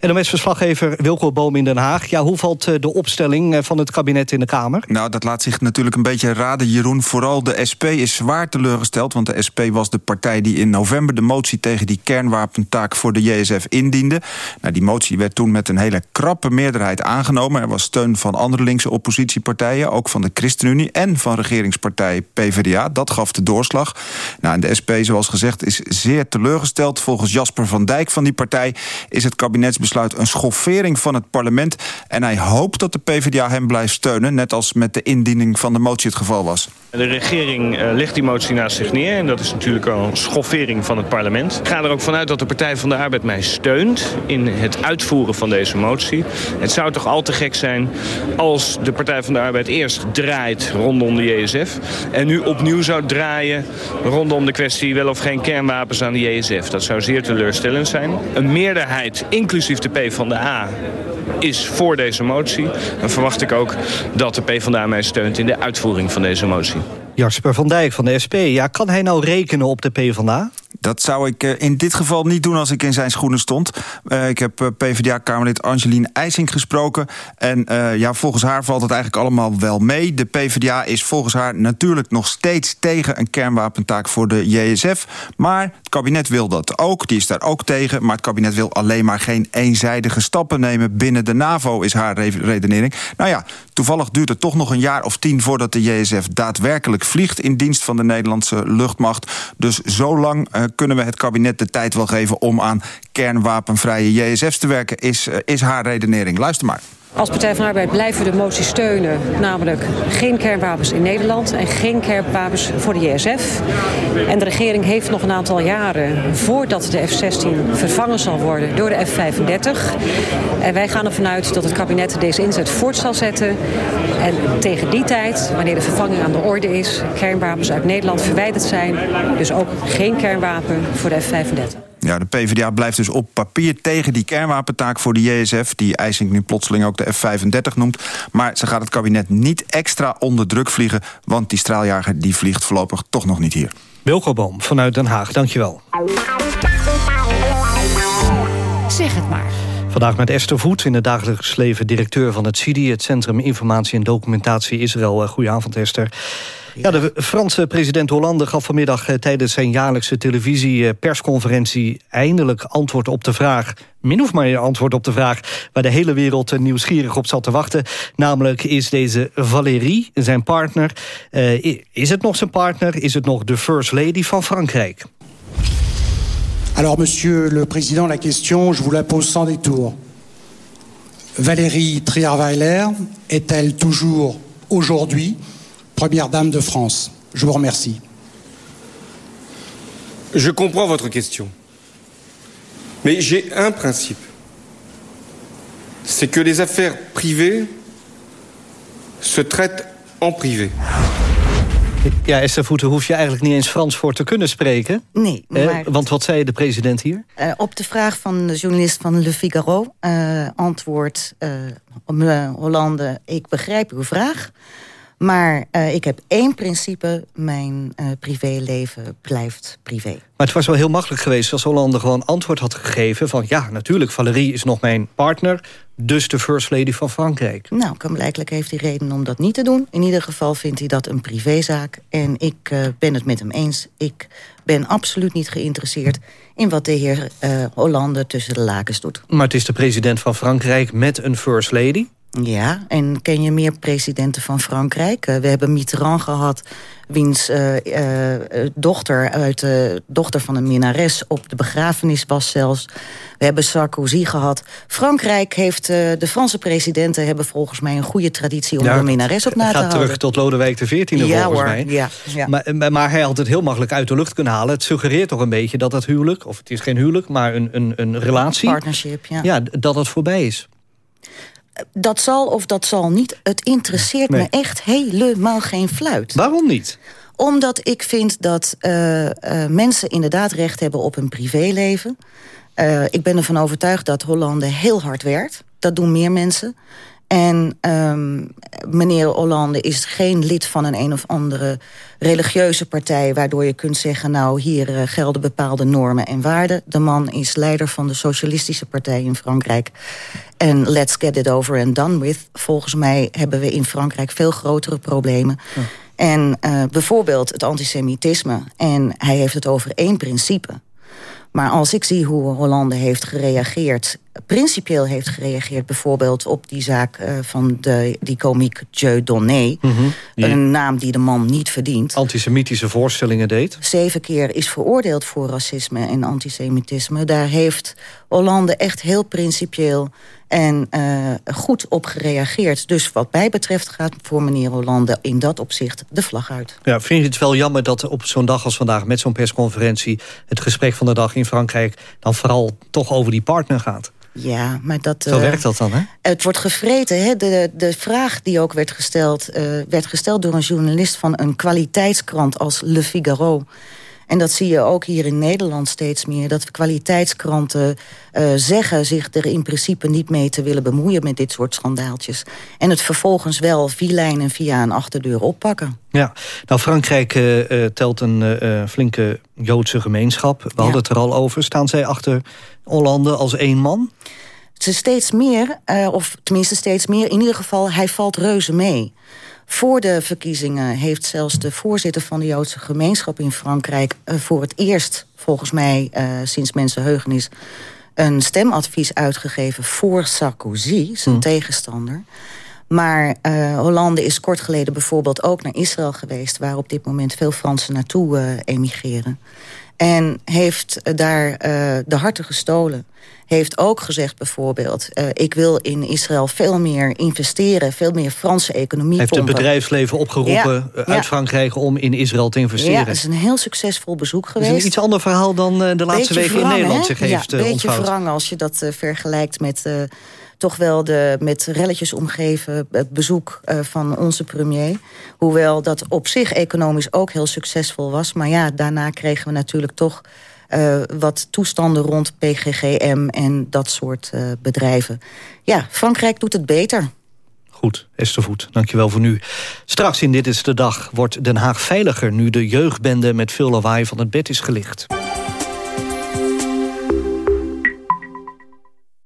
NOS-verslaggever Wilco Boom in Den Haag. Ja, hoe valt eh, de opstelling eh, van het kabinet in de Kamer? Nou, dat laat zich natuurlijk een beetje raden, Jeroen. Vooral de SP is zwaar teleurgesteld... want de SP was de partij die in november de motie... tegen die kernwapentaak voor de JSF indiende. Nou, die motie werd toen met een hele krappe meerderheid aangenomen. Er was steun van andere linkse oppositiepartijen... ook van de ChristenUnie en van regeringspartij PvdA. Dat gaf de doorslag. Nou, en de SP, zoals gezegd, is zeer teleurgesteld. Volgens Jasper van Dijk van die partij is het kabinetsbesluit besluit een schoffering van het parlement. En hij hoopt dat de PvdA hem blijft steunen, net als met de indiening van de motie het geval was. De regering uh, legt die motie naast zich neer en dat is natuurlijk al een schoffering van het parlement. Ik ga er ook vanuit dat de Partij van de Arbeid mij steunt in het uitvoeren van deze motie. Het zou toch al te gek zijn als de Partij van de Arbeid eerst draait rondom de JSF... en nu opnieuw zou draaien rondom de kwestie wel of geen kernwapens aan de JSF. Dat zou zeer teleurstellend zijn. Een meerderheid, inclusief de PvdA is voor deze motie. Dan verwacht ik ook dat de PvdA mij steunt in de uitvoering van deze motie. Jasper van Dijk van de SP. Ja, kan hij nou rekenen op de PvdA? Dat zou ik eh, in dit geval niet doen als ik in zijn schoenen stond. Uh, ik heb uh, PvdA-kamerlid Angelien IJsing gesproken. En ja, volgens haar valt het eigenlijk allemaal wel mee. De PvdA is volgens haar natuurlijk nog steeds tegen een kernwapentaak voor de JSF. Maar het kabinet wil dat ook. Die is daar ook tegen. Maar het kabinet wil alleen maar geen eenzijdige stappen nemen binnen de NAVO, is haar redenering. Nou ja, toevallig duurt het toch nog een jaar of tien voordat de JSF daadwerkelijk vliegt in dienst van de Nederlandse luchtmacht. Dus zo lang kunnen we het kabinet de tijd wel geven om aan kernwapenvrije JSF's te werken, is, is haar redenering. Luister maar. Als Partij van Arbeid blijven we de motie steunen. Namelijk geen kernwapens in Nederland en geen kernwapens voor de JSF. En de regering heeft nog een aantal jaren voordat de F-16 vervangen zal worden door de F-35. En wij gaan ervan uit dat het kabinet deze inzet voort zal zetten. En tegen die tijd, wanneer de vervanging aan de orde is, kernwapens uit Nederland verwijderd zijn. Dus ook geen kernwapen voor de F-35. Ja, de PvdA blijft dus op papier tegen die kernwapentaak voor de JSF... die IJsink nu plotseling ook de F-35 noemt. Maar ze gaat het kabinet niet extra onder druk vliegen... want die straaljager die vliegt voorlopig toch nog niet hier. Wilco Boom vanuit Den Haag, dankjewel. Zeg het maar. Vandaag met Esther Voet, in het dagelijks leven directeur van het CIDI... het Centrum Informatie en Documentatie Israël. Goedenavond, Esther. Ja, de Franse president Hollande gaf vanmiddag eh, tijdens zijn jaarlijkse televisie-persconferentie eindelijk antwoord op de vraag, min of meer antwoord op de vraag waar de hele wereld nieuwsgierig op zat te wachten. Namelijk, is deze Valérie, zijn partner, is het nog zijn partner? Is het nog de First Lady van Frankrijk? Alors, monsieur le président, la question, je vous la pose sans détour. Valérie Trierweiler est-elle toujours aujourd'hui première dame de France Je vous remercie. Je comprends votre question. Mais j'ai un principe. C'est que les affaires privées se traitent en privé. Ja, Esther Voeten, hoef je eigenlijk niet eens Frans voor te kunnen spreken. Nee. Maar... want wat zei de president hier? Uh, op de vraag van de journalist van Le Figaro... Uh, antwoord uh, Hollande, ik begrijp uw vraag... Maar uh, ik heb één principe, mijn uh, privéleven blijft privé. Maar het was wel heel makkelijk geweest als Hollande gewoon antwoord had gegeven... van ja, natuurlijk, Valérie is nog mijn partner... dus de first lady van Frankrijk. Nou, blijkbaar heeft hij reden om dat niet te doen. In ieder geval vindt hij dat een privézaak. En ik uh, ben het met hem eens. Ik ben absoluut niet geïnteresseerd in wat de heer Hollande tussen de lakens doet. Maar het is de president van Frankrijk met een first lady... Ja, en ken je meer presidenten van Frankrijk? Uh, we hebben Mitterrand gehad, wiens uh, uh, dochter uit dochter van een minnares op de begrafenis was zelfs. We hebben Sarkozy gehad. Frankrijk heeft, de Franse presidenten hebben volgens mij een goede traditie om ja, een minnares op na te houden. gaat terug tot Lodewijk XIV ja, volgens hoor, mij. Ja, ja. Maar, maar hij had het heel makkelijk uit de lucht kunnen halen. Het suggereert toch een beetje dat het huwelijk, of het is geen huwelijk, maar een, een, een relatie. Partnership, ja. Ja, dat het voorbij is dat zal of dat zal niet. Het interesseert me echt helemaal geen fluit. Waarom niet? Omdat ik vind dat uh, uh, mensen inderdaad recht hebben op een privéleven. Uh, ik ben ervan overtuigd dat Hollande heel hard werkt. Dat doen meer mensen. En um, meneer Hollande is geen lid van een een of andere religieuze partij... waardoor je kunt zeggen, nou, hier uh, gelden bepaalde normen en waarden. De man is leider van de Socialistische Partij in Frankrijk. En let's get it over and done with. Volgens mij hebben we in Frankrijk veel grotere problemen. Ja. En uh, bijvoorbeeld het antisemitisme. En hij heeft het over één principe. Maar als ik zie hoe Hollande heeft gereageerd... principieel heeft gereageerd bijvoorbeeld op die zaak uh, van de, die komiek Dieu Donné... Mm -hmm, een naam die de man niet verdient. Antisemitische voorstellingen deed. Zeven keer is veroordeeld voor racisme en antisemitisme. Daar heeft Hollande echt heel principieel en uh, goed op gereageerd. Dus wat mij betreft gaat voor meneer Hollande in dat opzicht de vlag uit. Ja, vind je het wel jammer dat op zo'n dag als vandaag... met zo'n persconferentie het gesprek van de dag in Frankrijk... dan vooral toch over die partner gaat? Ja, maar dat... Zo uh, werkt dat dan, hè? Het wordt gevreten, hè? De, de vraag die ook werd gesteld... Uh, werd gesteld door een journalist van een kwaliteitskrant als Le Figaro... En dat zie je ook hier in Nederland steeds meer. Dat kwaliteitskranten uh, zeggen zich er in principe niet mee te willen bemoeien... met dit soort schandaaltjes. En het vervolgens wel vilijnen via een achterdeur oppakken. Ja, nou Frankrijk uh, telt een uh, flinke Joodse gemeenschap. We ja. hadden het er al over. Staan zij achter Hollande als één man? Ze steeds meer, of tenminste steeds meer. In ieder geval, hij valt reuze mee. Voor de verkiezingen heeft zelfs de voorzitter van de Joodse gemeenschap in Frankrijk... Uh, voor het eerst, volgens mij uh, sinds mensenheugenis... een stemadvies uitgegeven voor Sarkozy, zijn mm. tegenstander. Maar uh, Hollande is kort geleden bijvoorbeeld ook naar Israël geweest... waar op dit moment veel Fransen naartoe emigreren. En heeft daar de harten gestolen heeft ook gezegd bijvoorbeeld... Uh, ik wil in Israël veel meer investeren, veel meer Franse economie Heeft het bedrijfsleven opgeroepen ja, uit ja. Frankrijk om in Israël te investeren? Ja, dat is een heel succesvol bezoek geweest. Dat is een iets ander verhaal dan uh, de laatste weken in Nederland zich heeft ja, uh, Een beetje wrang als je dat vergelijkt met toch wel de met relletjes omgeven bezoek uh, van onze premier. Hoewel dat op zich economisch ook heel succesvol was. Maar ja, daarna kregen we natuurlijk toch uh, wat toestanden rond PGGM en dat soort uh, bedrijven. Ja, Frankrijk doet het beter. Goed, Esther Voet, dankjewel voor nu. Straks in Dit is de Dag wordt Den Haag veiliger... nu de jeugdbende met veel lawaai van het bed is gelicht.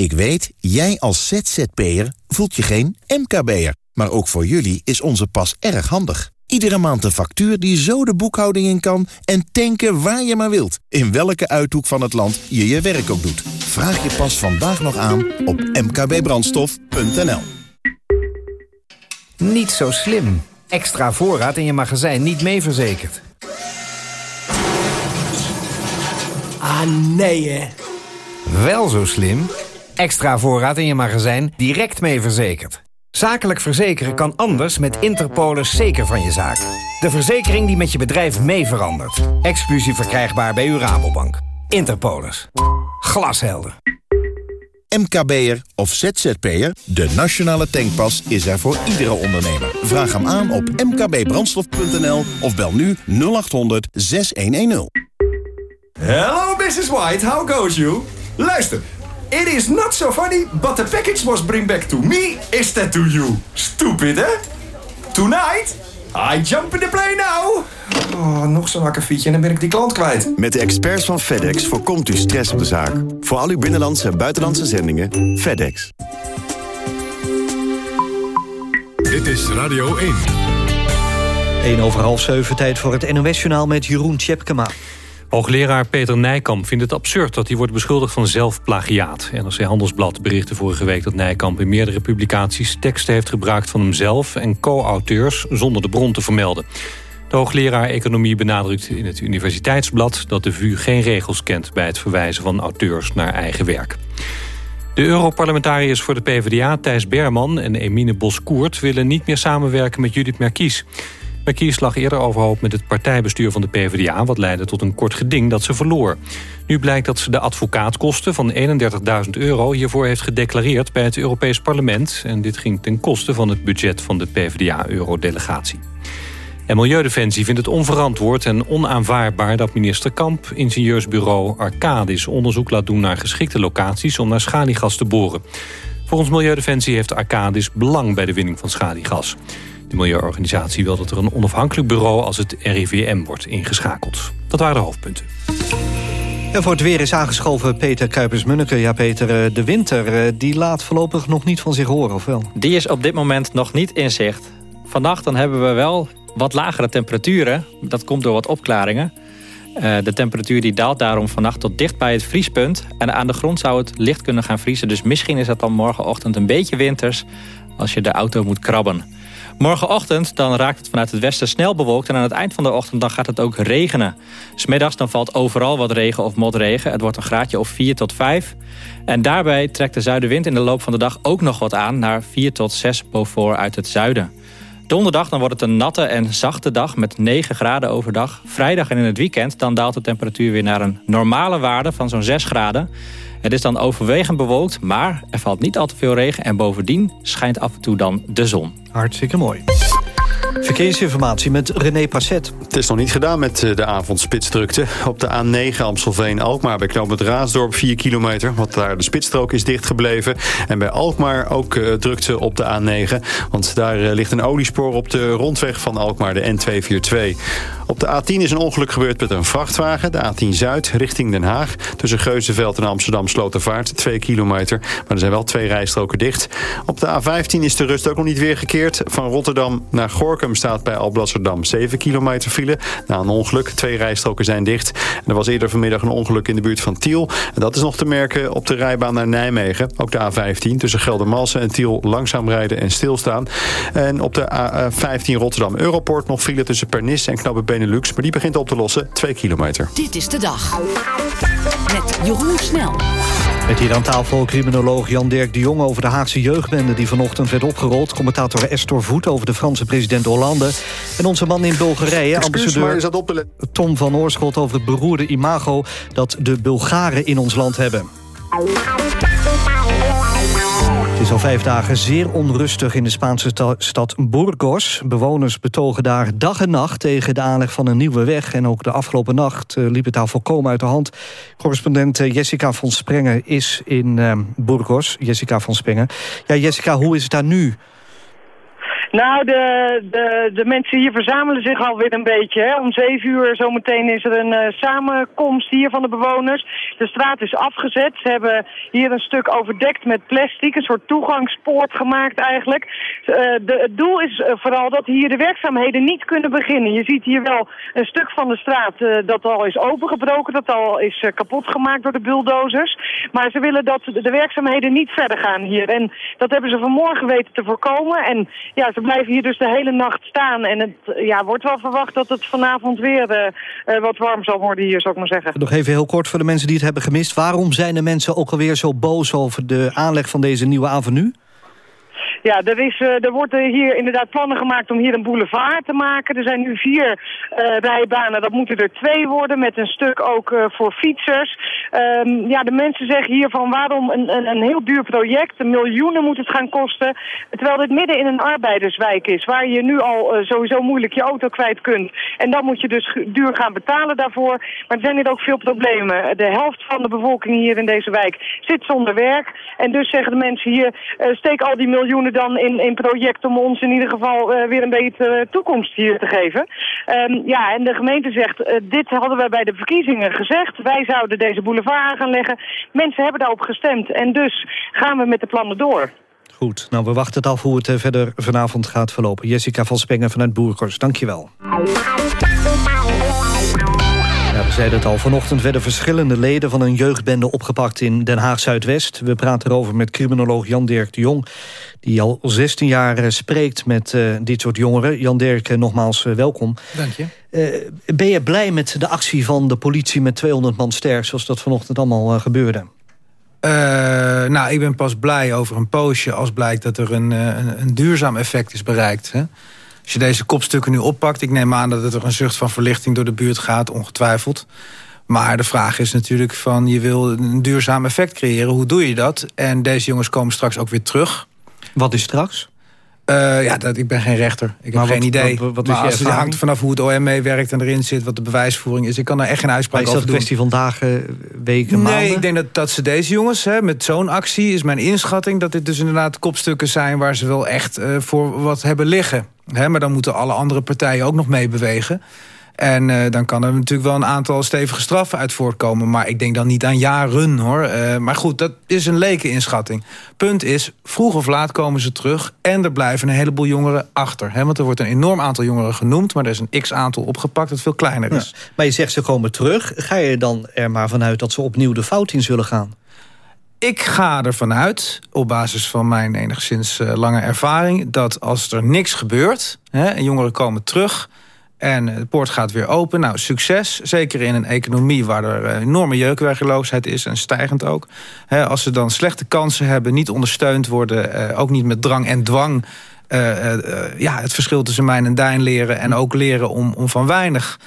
Ik weet, jij als ZZP'er voelt je geen MKB'er. Maar ook voor jullie is onze pas erg handig. Iedere maand een factuur die zo de boekhouding in kan... en tanken waar je maar wilt. In welke uithoek van het land je je werk ook doet. Vraag je pas vandaag nog aan op mkbbrandstof.nl. Niet zo slim. Extra voorraad in je magazijn niet mee verzekerd. Ah, nee hè. Wel zo slim. Extra voorraad in je magazijn direct mee verzekerd. Zakelijk verzekeren kan anders met Interpolis zeker van je zaak. De verzekering die met je bedrijf mee verandert. Exclusief verkrijgbaar bij uw Rabobank. Interpolis. Glashelder. MKB'er of ZZP'er, de nationale tankpas is er voor iedere ondernemer. Vraag hem aan op mkbbrandstof.nl of bel nu 0800 6110. Hello Mrs. White, how goes you? Luister. It is not so funny, but the package was bring back to me instead to you. Stupid, hè? Tonight, I jump in the plane now. Oh, nog zo'n akkefietje en dan ben ik die klant kwijt. Met de experts van FedEx voorkomt u stress op de zaak. Voor al uw binnenlandse en buitenlandse zendingen, FedEx. Dit is Radio 1. 1 over half 7, tijd voor het NOS-journaal met Jeroen Tjepkema. Hoogleraar Peter Nijkamp vindt het absurd dat hij wordt beschuldigd van zelfplagiaat. NRC Handelsblad berichtte vorige week dat Nijkamp in meerdere publicaties teksten heeft gebruikt van hemzelf en co-auteurs zonder de bron te vermelden. De hoogleraar economie benadrukt in het Universiteitsblad dat de VU geen regels kent bij het verwijzen van auteurs naar eigen werk. De Europarlementariërs voor de PvdA, Thijs Berman en Emine Boskoert... willen niet meer samenwerken met Judith Merkies. Merkies lag eerder overhoop met het partijbestuur van de PvdA... wat leidde tot een kort geding dat ze verloor. Nu blijkt dat ze de advocaatkosten van 31.000 euro... hiervoor heeft gedeclareerd bij het Europees Parlement... en dit ging ten koste van het budget van de PvdA-eurodelegatie. En Milieudefensie vindt het onverantwoord en onaanvaardbaar... dat minister Kamp ingenieursbureau Arcadis onderzoek laat doen... naar geschikte locaties om naar schaliegas te boren. Volgens Milieudefensie heeft Arcadis belang bij de winning van schaliegas. De milieuorganisatie wil dat er een onafhankelijk bureau als het RIVM wordt ingeschakeld. Dat waren de hoofdpunten. En voor het weer is aangeschoven Peter Kuipers-Munneke. Ja, Peter, eh, de winter eh, die laat voorlopig nog niet van zich horen, of wel? Die is op dit moment nog niet in zicht. Vannacht dan hebben we wel wat lagere temperaturen. Dat komt door wat opklaringen. Uh, de temperatuur die daalt daarom vannacht tot dicht bij het vriespunt. En aan de grond zou het licht kunnen gaan vriezen. Dus misschien is dat dan morgenochtend een beetje winters... als je de auto moet krabben. Morgenochtend dan raakt het vanuit het westen snel bewolkt... en aan het eind van de ochtend dan gaat het ook regenen. Smiddags dan valt overal wat regen of motregen. Het wordt een graadje of 4 tot 5. En daarbij trekt de zuidenwind in de loop van de dag ook nog wat aan... naar 4 tot 6 Beaufort uit het zuiden. Donderdag dan wordt het een natte en zachte dag met 9 graden overdag. Vrijdag en in het weekend dan daalt de temperatuur weer naar een normale waarde van zo'n 6 graden. Het is dan overwegend bewolkt, maar er valt niet al te veel regen... en bovendien schijnt af en toe dan de zon. Hartstikke mooi. Verkeersinformatie met René Passet. Het is nog niet gedaan met eh, de avondspitsdrukte. Op de A9 Amstelveen-Alkmaar bij knooppunt Raasdorp 4 kilometer. Want daar de spitsstrook is dichtgebleven. En bij Alkmaar ook uh, drukte op de A9. Want daar uh, ligt een oliespoor op de rondweg van Alkmaar, de N242. Op de A10 is een ongeluk gebeurd met een vrachtwagen. De A10 Zuid richting Den Haag. Tussen Geuzenveld en Amsterdam Slotervaart. 2 kilometer. Maar er zijn wel twee rijstroken dicht. Op de A15 is de rust ook nog niet weergekeerd. Van Rotterdam naar Gorkum staat bij Alblasserdam 7 kilometer file. Na een ongeluk. Twee rijstroken zijn dicht. En er was eerder vanmiddag een ongeluk in de buurt van Tiel. En dat is nog te merken op de rijbaan naar Nijmegen. Ook de A15 tussen Geldermalsen en Tiel langzaam rijden en stilstaan. En op de A15 Rotterdam Europort nog file tussen Pernis en Knappen Benelux. Maar die begint op te lossen 2 kilometer. Dit is de dag. Met Jeroen Snel. Met hier aan tafel criminoloog Jan-Dirk de Jong over de Haagse jeugdbende... die vanochtend werd opgerold. Commentator Estor Voet over de Franse president Hollande. En onze man in Bulgarije, ambassadeur Tom van Oorschot... over het beroerde imago dat de Bulgaren in ons land hebben. Is al vijf dagen zeer onrustig in de Spaanse stad Burgos. Bewoners betogen daar dag en nacht tegen de aanleg van een nieuwe weg. En ook de afgelopen nacht uh, liep het daar volkomen uit de hand. Correspondent uh, Jessica van Sprengen is in uh, Burgos. Jessica van Sprengen. Ja, Jessica, hoe is het daar nu? Nou, de, de, de mensen hier verzamelen zich alweer een beetje. Hè. Om zeven uur zometeen is er een uh, samenkomst hier van de bewoners. De straat is afgezet. Ze hebben hier een stuk overdekt met plastic. Een soort toegangspoort gemaakt eigenlijk. Uh, de, het doel is uh, vooral dat hier de werkzaamheden niet kunnen beginnen. Je ziet hier wel een stuk van de straat dat al is opengebroken. Dat al is kapot gemaakt door de bulldozers. Maar ze willen dat de, de werkzaamheden niet verder gaan hier. En dat hebben ze vanmorgen weten te voorkomen. En ja, blijven hier dus de hele nacht staan. En het ja, wordt wel verwacht dat het vanavond weer uh, uh, wat warm zal worden hier, zou ik maar zeggen. Nog even heel kort voor de mensen die het hebben gemist. Waarom zijn de mensen ook alweer zo boos over de aanleg van deze nieuwe avenue? Ja, er, is, er worden hier inderdaad plannen gemaakt om hier een boulevard te maken. Er zijn nu vier uh, rijbanen, dat moeten er twee worden, met een stuk ook uh, voor fietsers. Um, ja, de mensen zeggen hier van waarom een, een, een heel duur project, miljoenen moet het gaan kosten, terwijl dit midden in een arbeiderswijk is, waar je nu al sowieso moeilijk je auto kwijt kunt. En dan moet je dus duur gaan betalen daarvoor. Maar er zijn hier ook veel problemen. De helft van de bevolking hier in deze wijk zit zonder werk. En dus zeggen de mensen hier, steek al die miljoenen dan in, in project om ons in ieder geval uh, weer een betere toekomst hier te geven. Um, ja, en de gemeente zegt, dit hadden wij bij de verkiezingen gezegd. Wij zouden deze boulevard gaan leggen. Mensen hebben daarop gestemd en dus gaan we met de plannen door. Goed, nou we wachten het af hoe het uh, verder vanavond gaat verlopen. Jessica van Spengen vanuit Boerkors, dankjewel. Zeiden het al, vanochtend werden verschillende leden van een jeugdbende opgepakt in Den Haag-Zuidwest. We praten erover met criminoloog Jan-Dirk de Jong, die al 16 jaar spreekt met uh, dit soort jongeren. Jan-Dirk, uh, nogmaals uh, welkom. Dank je. ben je blij met de actie van de politie met 200 man sterk, zoals dat vanochtend allemaal gebeurde? nou, ik ben pas blij over een poosje als blijkt dat er een, een, een duurzaam effect is bereikt. Hè? Als je deze kopstukken nu oppakt... ik neem aan dat er een zucht van verlichting door de buurt gaat, ongetwijfeld. Maar de vraag is natuurlijk van, je wil een duurzaam effect creëren. Hoe doe je dat? En deze jongens komen straks ook weer terug. Wat is straks? Uh, ja, dat, ik ben geen rechter. Ik heb geen idee. Wat, wat, is het hangt vanaf hoe het OM meewerkt en erin zit... wat de bewijsvoering is. Ik kan daar echt geen uitspraak over doen. Is dat een kwestie van dagen, weken, nee, maanden? Nee, ik denk dat, dat ze deze jongens, hè, met zo'n actie... is mijn inschatting dat dit dus inderdaad kopstukken zijn... waar ze wel echt uh, voor wat hebben liggen. Hè, maar dan moeten alle andere partijen ook nog meebewegen. En uh, dan kan er natuurlijk wel een aantal stevige straffen uit voortkomen. Maar ik denk dan niet aan jaren, hoor. Uh, maar goed, dat is een lekeninschatting. Punt is, vroeg of laat komen ze terug... en er blijven een heleboel jongeren achter. Hè? Want er wordt een enorm aantal jongeren genoemd... maar er is een x-aantal opgepakt dat veel kleiner is. Ja, maar je zegt ze komen terug. Ga je dan er maar vanuit dat ze opnieuw de fout in zullen gaan? Ik ga ervan uit, op basis van mijn enigszins uh, lange ervaring... dat als er niks gebeurt hè, en jongeren komen terug en de poort gaat weer open. Nou, succes. Zeker in een economie waar er enorme jeugdwerkeloosheid is. En stijgend ook. als ze dan slechte kansen hebben, niet ondersteund worden... ook niet met drang en dwang... Uh, ja, het verschil tussen mijn en dijn leren... en ook leren om, om van weinig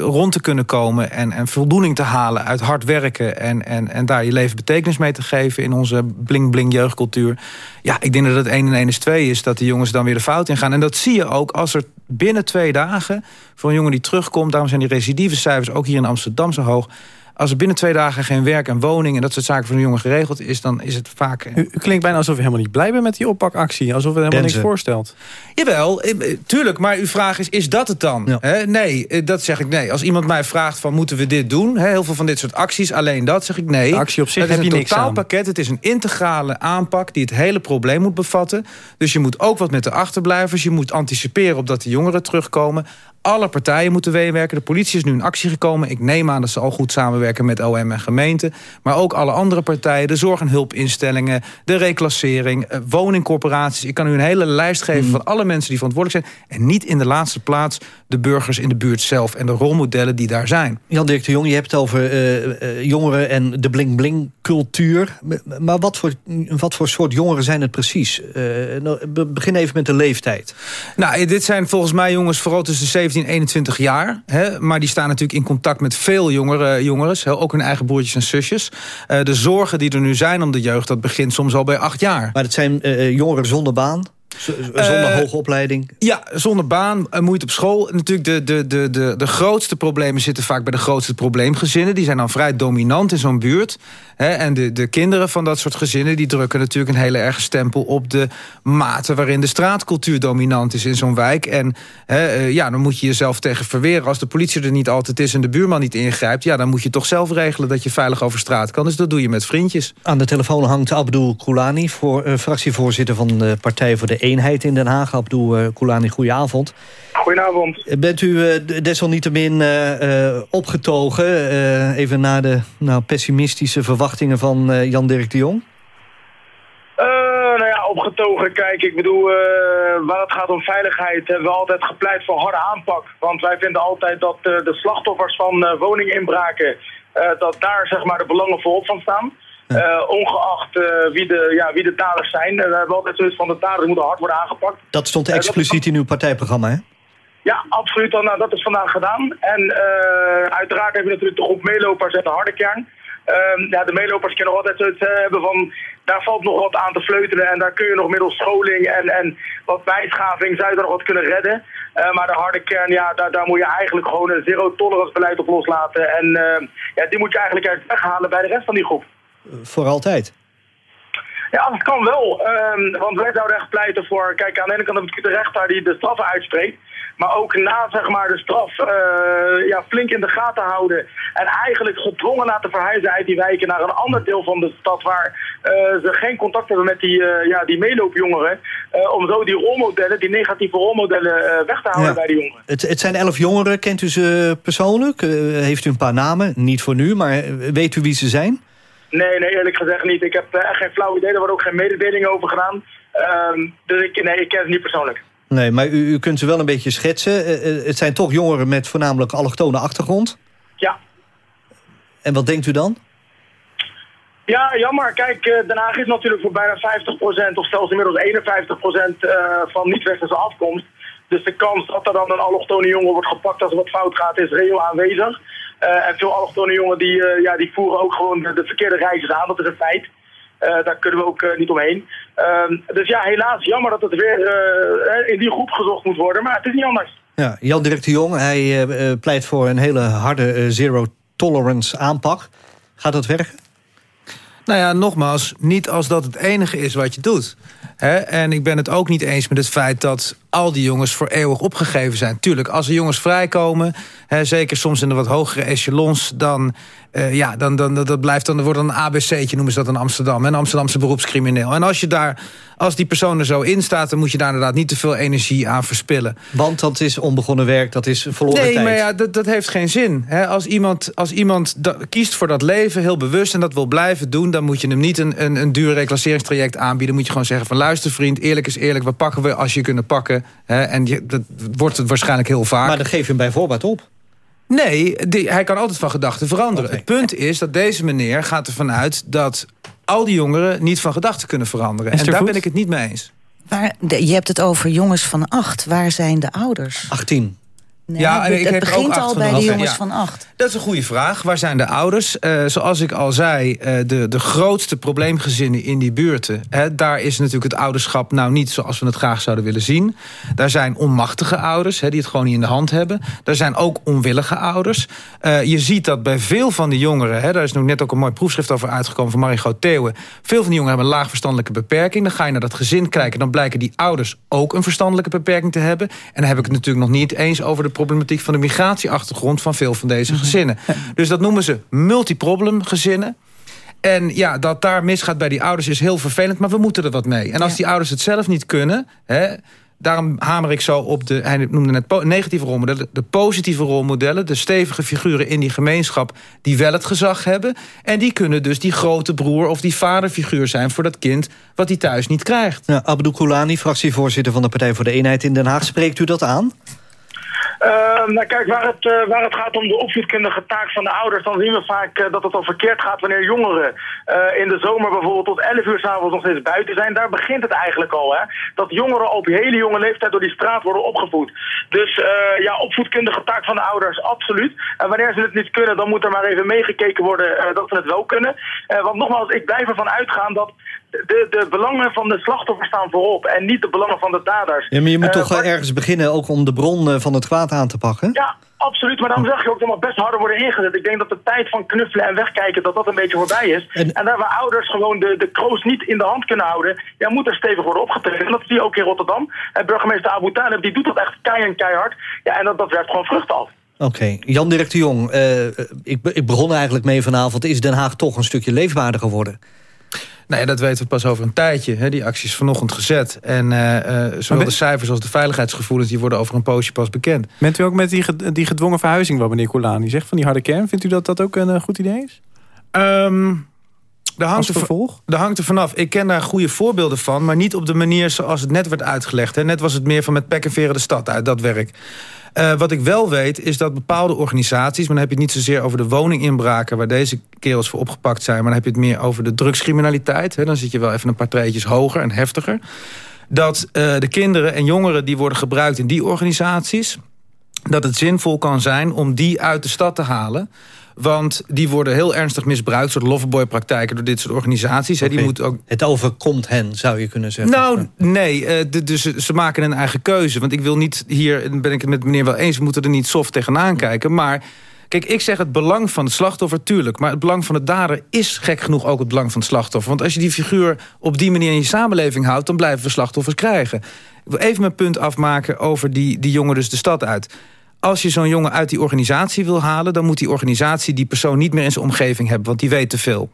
rond te kunnen komen... En, en voldoening te halen uit hard werken... En, en, en daar je leven betekenis mee te geven... in onze bling-bling jeugdcultuur. Ja, ik denk dat het 1 en 1 is 2 is... dat de jongens dan weer de fout ingaan. En dat zie je ook als er binnen twee dagen... voor een jongen die terugkomt... daarom zijn die recidieve cijfers ook hier in Amsterdam zo hoog Als er binnen twee dagen geen werk en woning... en dat soort zaken voor de jongen geregeld is... dan is het vaak... U, u klinkt bijna alsof u helemaal niet blij bent met die oppakactie. Alsof het helemaal niks voorstelt. Jawel, eh, tuurlijk. Maar uw vraag is, is dat het dan? nee, eh, dat zeg ik nee. Als iemand mij vraagt van, moeten we dit doen? heel veel van dit soort acties, alleen dat zeg ik nee. De actie op zich het heb is je een totaalpakket. Het is een integrale aanpak die het hele probleem moet bevatten. Dus je moet ook wat met de achterblijvers. Je moet anticiperen op dat de jongeren terugkomen. Alle partijen moeten meewerken. De politie is nu in actie gekomen. Ik neem aan dat ze al goed samenwerken met OM en gemeente. Maar ook alle andere partijen. De zorg- en hulpinstellingen. De reclassering. eh, Woningcorporaties. Ik kan u een hele lijst geven Hmm. van alle mensen die verantwoordelijk zijn. En niet in de laatste plaats de burgers in de buurt zelf. En de rolmodellen die daar zijn. Jan-Dirk de Jong, je hebt het over eh, eh, jongeren en de bling-bling-cultuur. Maar wat voor, wat voor soort jongeren zijn het precies? Nou, be- begin even met de leeftijd. Nou, dit zijn volgens mij jongens vooral tussen 17 en 21 jaar. Hè, maar die staan natuurlijk in contact met veel jongeren, hè, Ook hun eigen broertjes en zusjes. Eh, de zorgen die er nu zijn om de jeugd, dat begint soms al bij acht jaar. Maar het zijn eh, jongeren zonder baan, zonder Eh, hoge opleiding. Ja, zonder baan, eh, moeite op school. Natuurlijk, de, de, de, de, de grootste problemen zitten vaak bij de grootste probleemgezinnen. Die zijn dan vrij dominant in zo'n buurt. Hè, en de, de kinderen van dat soort gezinnen... die drukken natuurlijk een hele erge stempel op de mate... waarin de straatcultuur dominant is in zo'n wijk. En hè, eh, ja, dan moet je jezelf tegen verweren. Als de politie er niet altijd is en de buurman niet ingrijpt... ja, dan moet je toch zelf regelen dat je veilig over straat kan. Dus dat doe je met vriendjes. Aan de telefoon hangt Abdul Koulani, voor, fractievoorzitter van de Partij voor de Eenheid in Den Haag. Abdul eh, Koulani, goedenavond. Goedenavond. Bent u eh, desalniettemin eh, opgetogen, even naar de nou, pessimistische verwachtingen van Jan-Dirk de Jong? Nou ja, opgetogen. Kijk, ik bedoel, waar het gaat om veiligheid hebben we altijd gepleit voor harde aanpak. Want wij vinden altijd dat de slachtoffers van eh, woninginbraken, dat daar zeg maar de belangen voorop van staan. Eh, ongeacht eh, wie, de, ja, wie de daders zijn. Eh, we hebben altijd zoiets van de daders moeten hard worden aangepakt. Dat stond expliciet in uw partijprogramma, hè? Ja, absoluut. Nou, dat is vandaag gedaan. En uiteraard hebben we natuurlijk de groep meelopers en de harde kern. Ehm, ja, de meelopers kunnen nog altijd zoiets eh, hebben van... daar valt nog wat aan te sleutelen en daar kun je nog middels scholing en, en wat bijschaving... zou je er nog wat kunnen redden. Maar de harde kern, ja, daar, daar moet je eigenlijk gewoon een zero-tolerance beleid op loslaten. En ja, die moet je eigenlijk uit weghalen bij de rest van die groep. Voor altijd. Ja, dat kan wel. Ehm, want wij zouden echt pleiten voor... Kijk, aan de ene kant heb ik de rechter die de straffen uitspreekt. Maar ook na zeg maar, de straf eh, ja, flink in de gaten houden. En eigenlijk gedwongen laten verhuizen uit die wijken naar een ander deel van de stad... waar eh, ze geen contact hebben met die, eh, ja, die meeloopjongeren. om zo die rolmodellen, die negatieve rolmodellen weg te houden Ja. bij die jongeren. Het, het zijn elf jongeren. Kent u ze persoonlijk? Heeft u een paar namen? Niet voor nu, maar weet u wie ze zijn? Nee, nee, eerlijk gezegd niet. Ik heb eh, echt geen flauw idee. Er wordt ook geen mededelingen over gedaan. Ehm, dus ik, nee, ik ken ze niet persoonlijk. Nee, maar u, u kunt ze wel een beetje schetsen. Eh, eh, het zijn toch jongeren met voornamelijk allochtone achtergrond. Ja. En wat denkt u dan? Ja, jammer. Kijk, Den Haag is natuurlijk voor bijna 50% of zelfs inmiddels 51% eh, van niet-westerse afkomst. Dus de kans dat er dan een allochtone jongen wordt gepakt als er wat fout gaat is reëel aanwezig. Eh, en veel allochtone jongen die, eh, ja, die voeren ook gewoon de, de verkeerde reizigers aan. Dat is een feit. Eh, daar kunnen we ook niet omheen. Ehm, dus ja, helaas, jammer dat het weer in die groep gezocht moet worden. Maar het is niet anders. Ja, Jan Dirk de Jong, hij pleit voor een hele harde zero-tolerance aanpak. Gaat dat werken? Nou ja, nogmaals, niet als dat het enige is wat je doet. En ik ben het ook niet eens met het feit dat al die jongens voor eeuwig opgegeven zijn. Tuurlijk, als er jongens vrijkomen, zeker soms in de wat hogere echelons... dan, eh, ja, dan, dan, dat- blijft dan, wordt dan een ABC'tje, noemen ze dat in Amsterdam. Een Amsterdamse beroepscrimineel. En als, je daar, als die persoon er zo in staat... dan moet je daar inderdaad niet te veel energie aan verspillen. Want dat is onbegonnen werk, dat is verloren nee, tijd. maar ja, dat, dat heeft geen zin. Als iemand, als iemand kiest voor dat leven heel bewust en dat wil blijven doen... dan moet je hem niet een, een, een duur reclasseringstraject aanbieden. moet je gewoon zeggen van luister vriend, eerlijk is eerlijk... wat pakken we als je kunnen pakken? En je, dat wordt het waarschijnlijk heel vaak. Maar dan geef je hem bij voorbaat op. Nee, die, hij kan altijd van gedachten veranderen. Het punt is dat deze meneer gaat ervan uit... dat al die jongeren niet van gedachten kunnen veranderen. En daar Voet? ben ik het niet mee eens. Waar, de- je hebt het over jongens van acht. Waar zijn de ouders? 18. Nee, het, het heb begint ook al bij de jongens ja. van acht. Dat is een goede vraag. Waar zijn de ouders? Eh, zoals ik al zei, eh, de, de grootste probleemgezinnen in die buurten... Hè, daar is natuurlijk het ouderschap nou niet zoals we het graag zouden willen zien. Daar zijn onmachtige ouders hè, die het gewoon niet in de hand hebben. Daar zijn ook onwillige ouders. Eh, je ziet dat bij veel van de jongeren... Hè, daar is nog net ook een mooi proefschrift over uitgekomen van Marigot Theeuwen... veel van die jongeren hebben een laag verstandelijke beperking. Dan ga je naar dat gezin kijken, dan blijken die ouders ook een verstandelijke beperking te hebben. En dan heb ik het natuurlijk nog niet eens over de problematiek van de migratieachtergrond van veel van deze gezinnen. Dus dat noemen ze multiproblem gezinnen. En ja, dat daar misgaat bij die ouders is heel vervelend, maar we moeten er wat mee. En als die ouders het zelf niet kunnen, hè, daarom hamer ik zo op de, hij noemde net negatieve rolmodellen, de positieve rolmodellen, de stevige figuren in die gemeenschap die wel het gezag hebben. En die kunnen dus die grote broer of die vaderfiguur zijn voor dat kind wat hij thuis niet krijgt. Ja, Abdou Koulani, fractievoorzitter van de Partij voor de Eenheid in Den Haag. Spreekt u dat aan? Ehm, nou kijk, waar het, eh, waar het gaat om de opvoedkundige taak van de ouders, dan zien we vaak eh, dat het al verkeerd gaat wanneer jongeren eh, in de zomer bijvoorbeeld tot 11 uur s'avonds nog steeds buiten zijn. Daar begint het eigenlijk al, hè. Dat jongeren op hele jonge leeftijd door die straat worden opgevoed. Dus ja, opvoedkundige taak van de ouders, absoluut. En wanneer ze het niet kunnen, dan moet er maar even meegekeken worden dat ze het wel kunnen. Want nogmaals, ik blijf ervan uitgaan dat de, de belangen van de slachtoffers staan voorop en niet de belangen van de daders. Ja, maar je moet Eh, toch wel maar- ergens beginnen ook om de bron eh, van het kwaad aan te pakken? ja, absoluut. Maar dan zeg je ook, er mag best harder worden ingezet. Ik denk dat de tijd van knuffelen en wegkijken, dat dat een beetje voorbij is. En, daar waar ouders gewoon de, de kroos niet in de hand kunnen houden, ja, moet er stevig worden opgetreden. En dat zie je ook in Rotterdam. En burgemeester Abu Talib, die doet dat echt kei en keihard. Ja, en dat, dat werpt gewoon vrucht af. Oké, Jan Dirk de Jong, eh, ik, ik begon eigenlijk mee vanavond. Is Den Haag toch een stukje leefbaarder geworden? Nee, dat weten we pas over een tijdje. Hè. Die actie is vanochtend gezet. En eh, zowel de cijfers als de veiligheidsgevoelens... die worden over een poosje pas bekend. Bent u ook met die, die gedwongen verhuizing... wat meneer Colani zegt, van die harde kern... vindt u dat dat ook een eh, goed idee is? Ehm daar hangt, er, hangt er vanaf. Ik ken daar goede voorbeelden van, maar niet op de manier zoals het net werd uitgelegd. Hè. Net was het meer van met pek en veren de stad uit, dat werk. Eh, wat ik wel weet, is dat bepaalde organisaties... maar dan heb je het niet zozeer over de woninginbraken... waar deze kerels voor opgepakt zijn... maar dan heb je het meer over de drugscriminaliteit. Hè. Dan zit je wel even een paar treetjes hoger en heftiger. Dat eh, de kinderen en jongeren die worden gebruikt in die organisaties... dat het zinvol kan zijn om die uit de stad te halen... Want die worden heel ernstig misbruikt, soort loverboy-praktijken door dit soort organisaties. Die moeten ook Het overkomt hen, zou je kunnen zeggen. nou, nee. eh, dus ze- maken een eigen keuze. Want ik wil niet hier, en ben ik het met meneer wel eens... we moeten er niet soft tegenaan kijken. Maar kijk, ik zeg het belang van het slachtoffer, tuurlijk. Maar het belang van de dader is gek genoeg ook het belang van het slachtoffer. Want als je die figuur op die manier in je samenleving houdt... dan blijven we slachtoffers krijgen. Ik wil even mijn punt afmaken over die, die jongen dus de stad uit. Als je zo'n jongen uit die organisatie wil halen... dan moet die organisatie die persoon niet meer in zijn omgeving hebben. Want die weet te veel.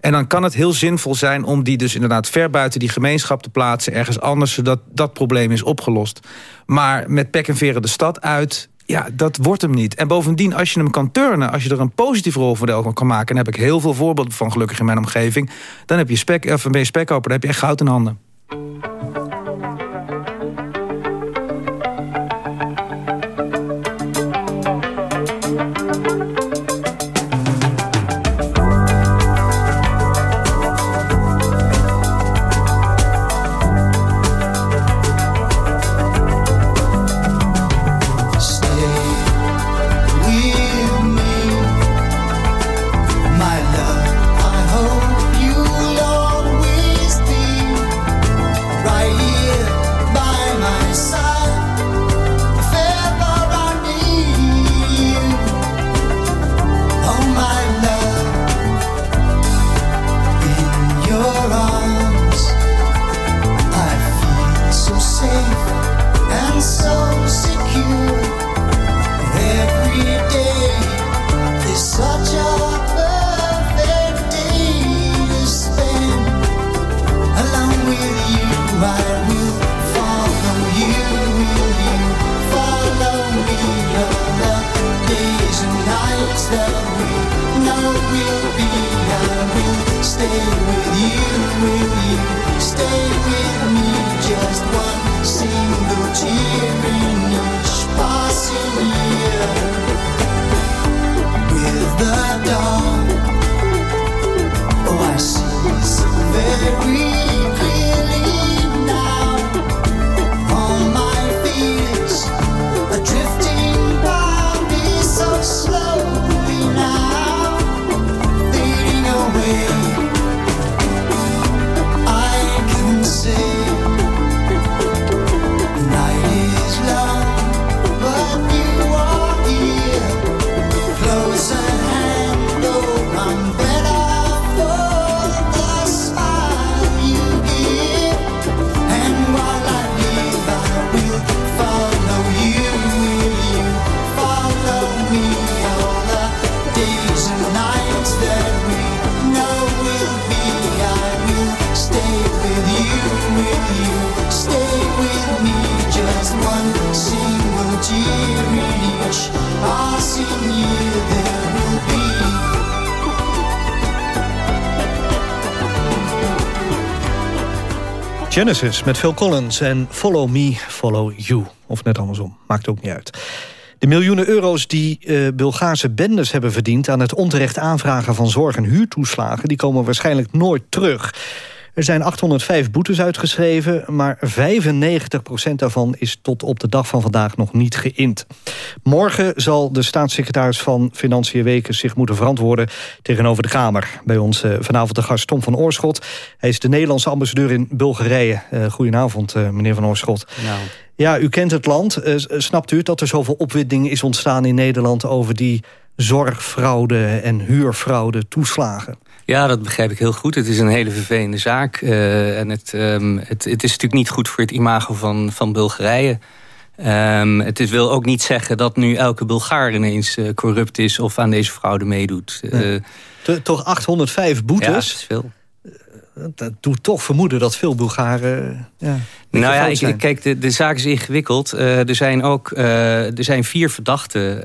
En dan kan het heel zinvol zijn om die dus inderdaad ver buiten die gemeenschap te plaatsen, ergens anders, zodat dat probleem is opgelost. Maar met pek en veren de stad uit, ja, dat wordt hem niet. En bovendien, als je hem kan turnen, als je er een positief rolmodel van kan maken, en daar heb ik heel veel voorbeelden van gelukkig in mijn omgeving, dan heb je spek, of ben je spekkoper, dan heb je echt goud in handen. Genesis met Phil Collins en Follow Me, Follow You. Of net andersom, maakt ook niet uit. De miljoenen euro's die uh, Bulgaarse bendes hebben verdiend... aan het onterecht aanvragen van zorg- en huurtoeslagen... die komen waarschijnlijk nooit terug. Er zijn 805 boetes uitgeschreven, maar 95% daarvan is tot op de dag van vandaag nog niet geïnd. Morgen zal de staatssecretaris van Financiën Weken zich moeten verantwoorden tegenover de Kamer. Bij ons uh, vanavond de gast Tom van Oorschot. Hij is de Nederlandse ambassadeur in Bulgarije. Uh, goedenavond, uh, meneer van Oorschot. Nou. Ja, u kent het land. snapt u dat er zoveel opwinding is ontstaan in Nederland over die zorgfraude en huurfraude toeslagen? Ja, dat begrijp ik heel goed. Het is een hele vervelende zaak. Uh, en het, um, het, het, is natuurlijk niet goed voor het imago van, van Bulgarije. Um, het is, wil ook niet zeggen dat nu elke Bulgaar ineens uh, corrupt is... of aan deze fraude meedoet. Uh, Toch 805 boetes? Ja, dat is veel dat doet toch vermoeden dat veel Bulgaren... Ja, nou ja, ik, kijk, de, de zaak is ingewikkeld. Uh, er zijn ook uh, er zijn vier verdachten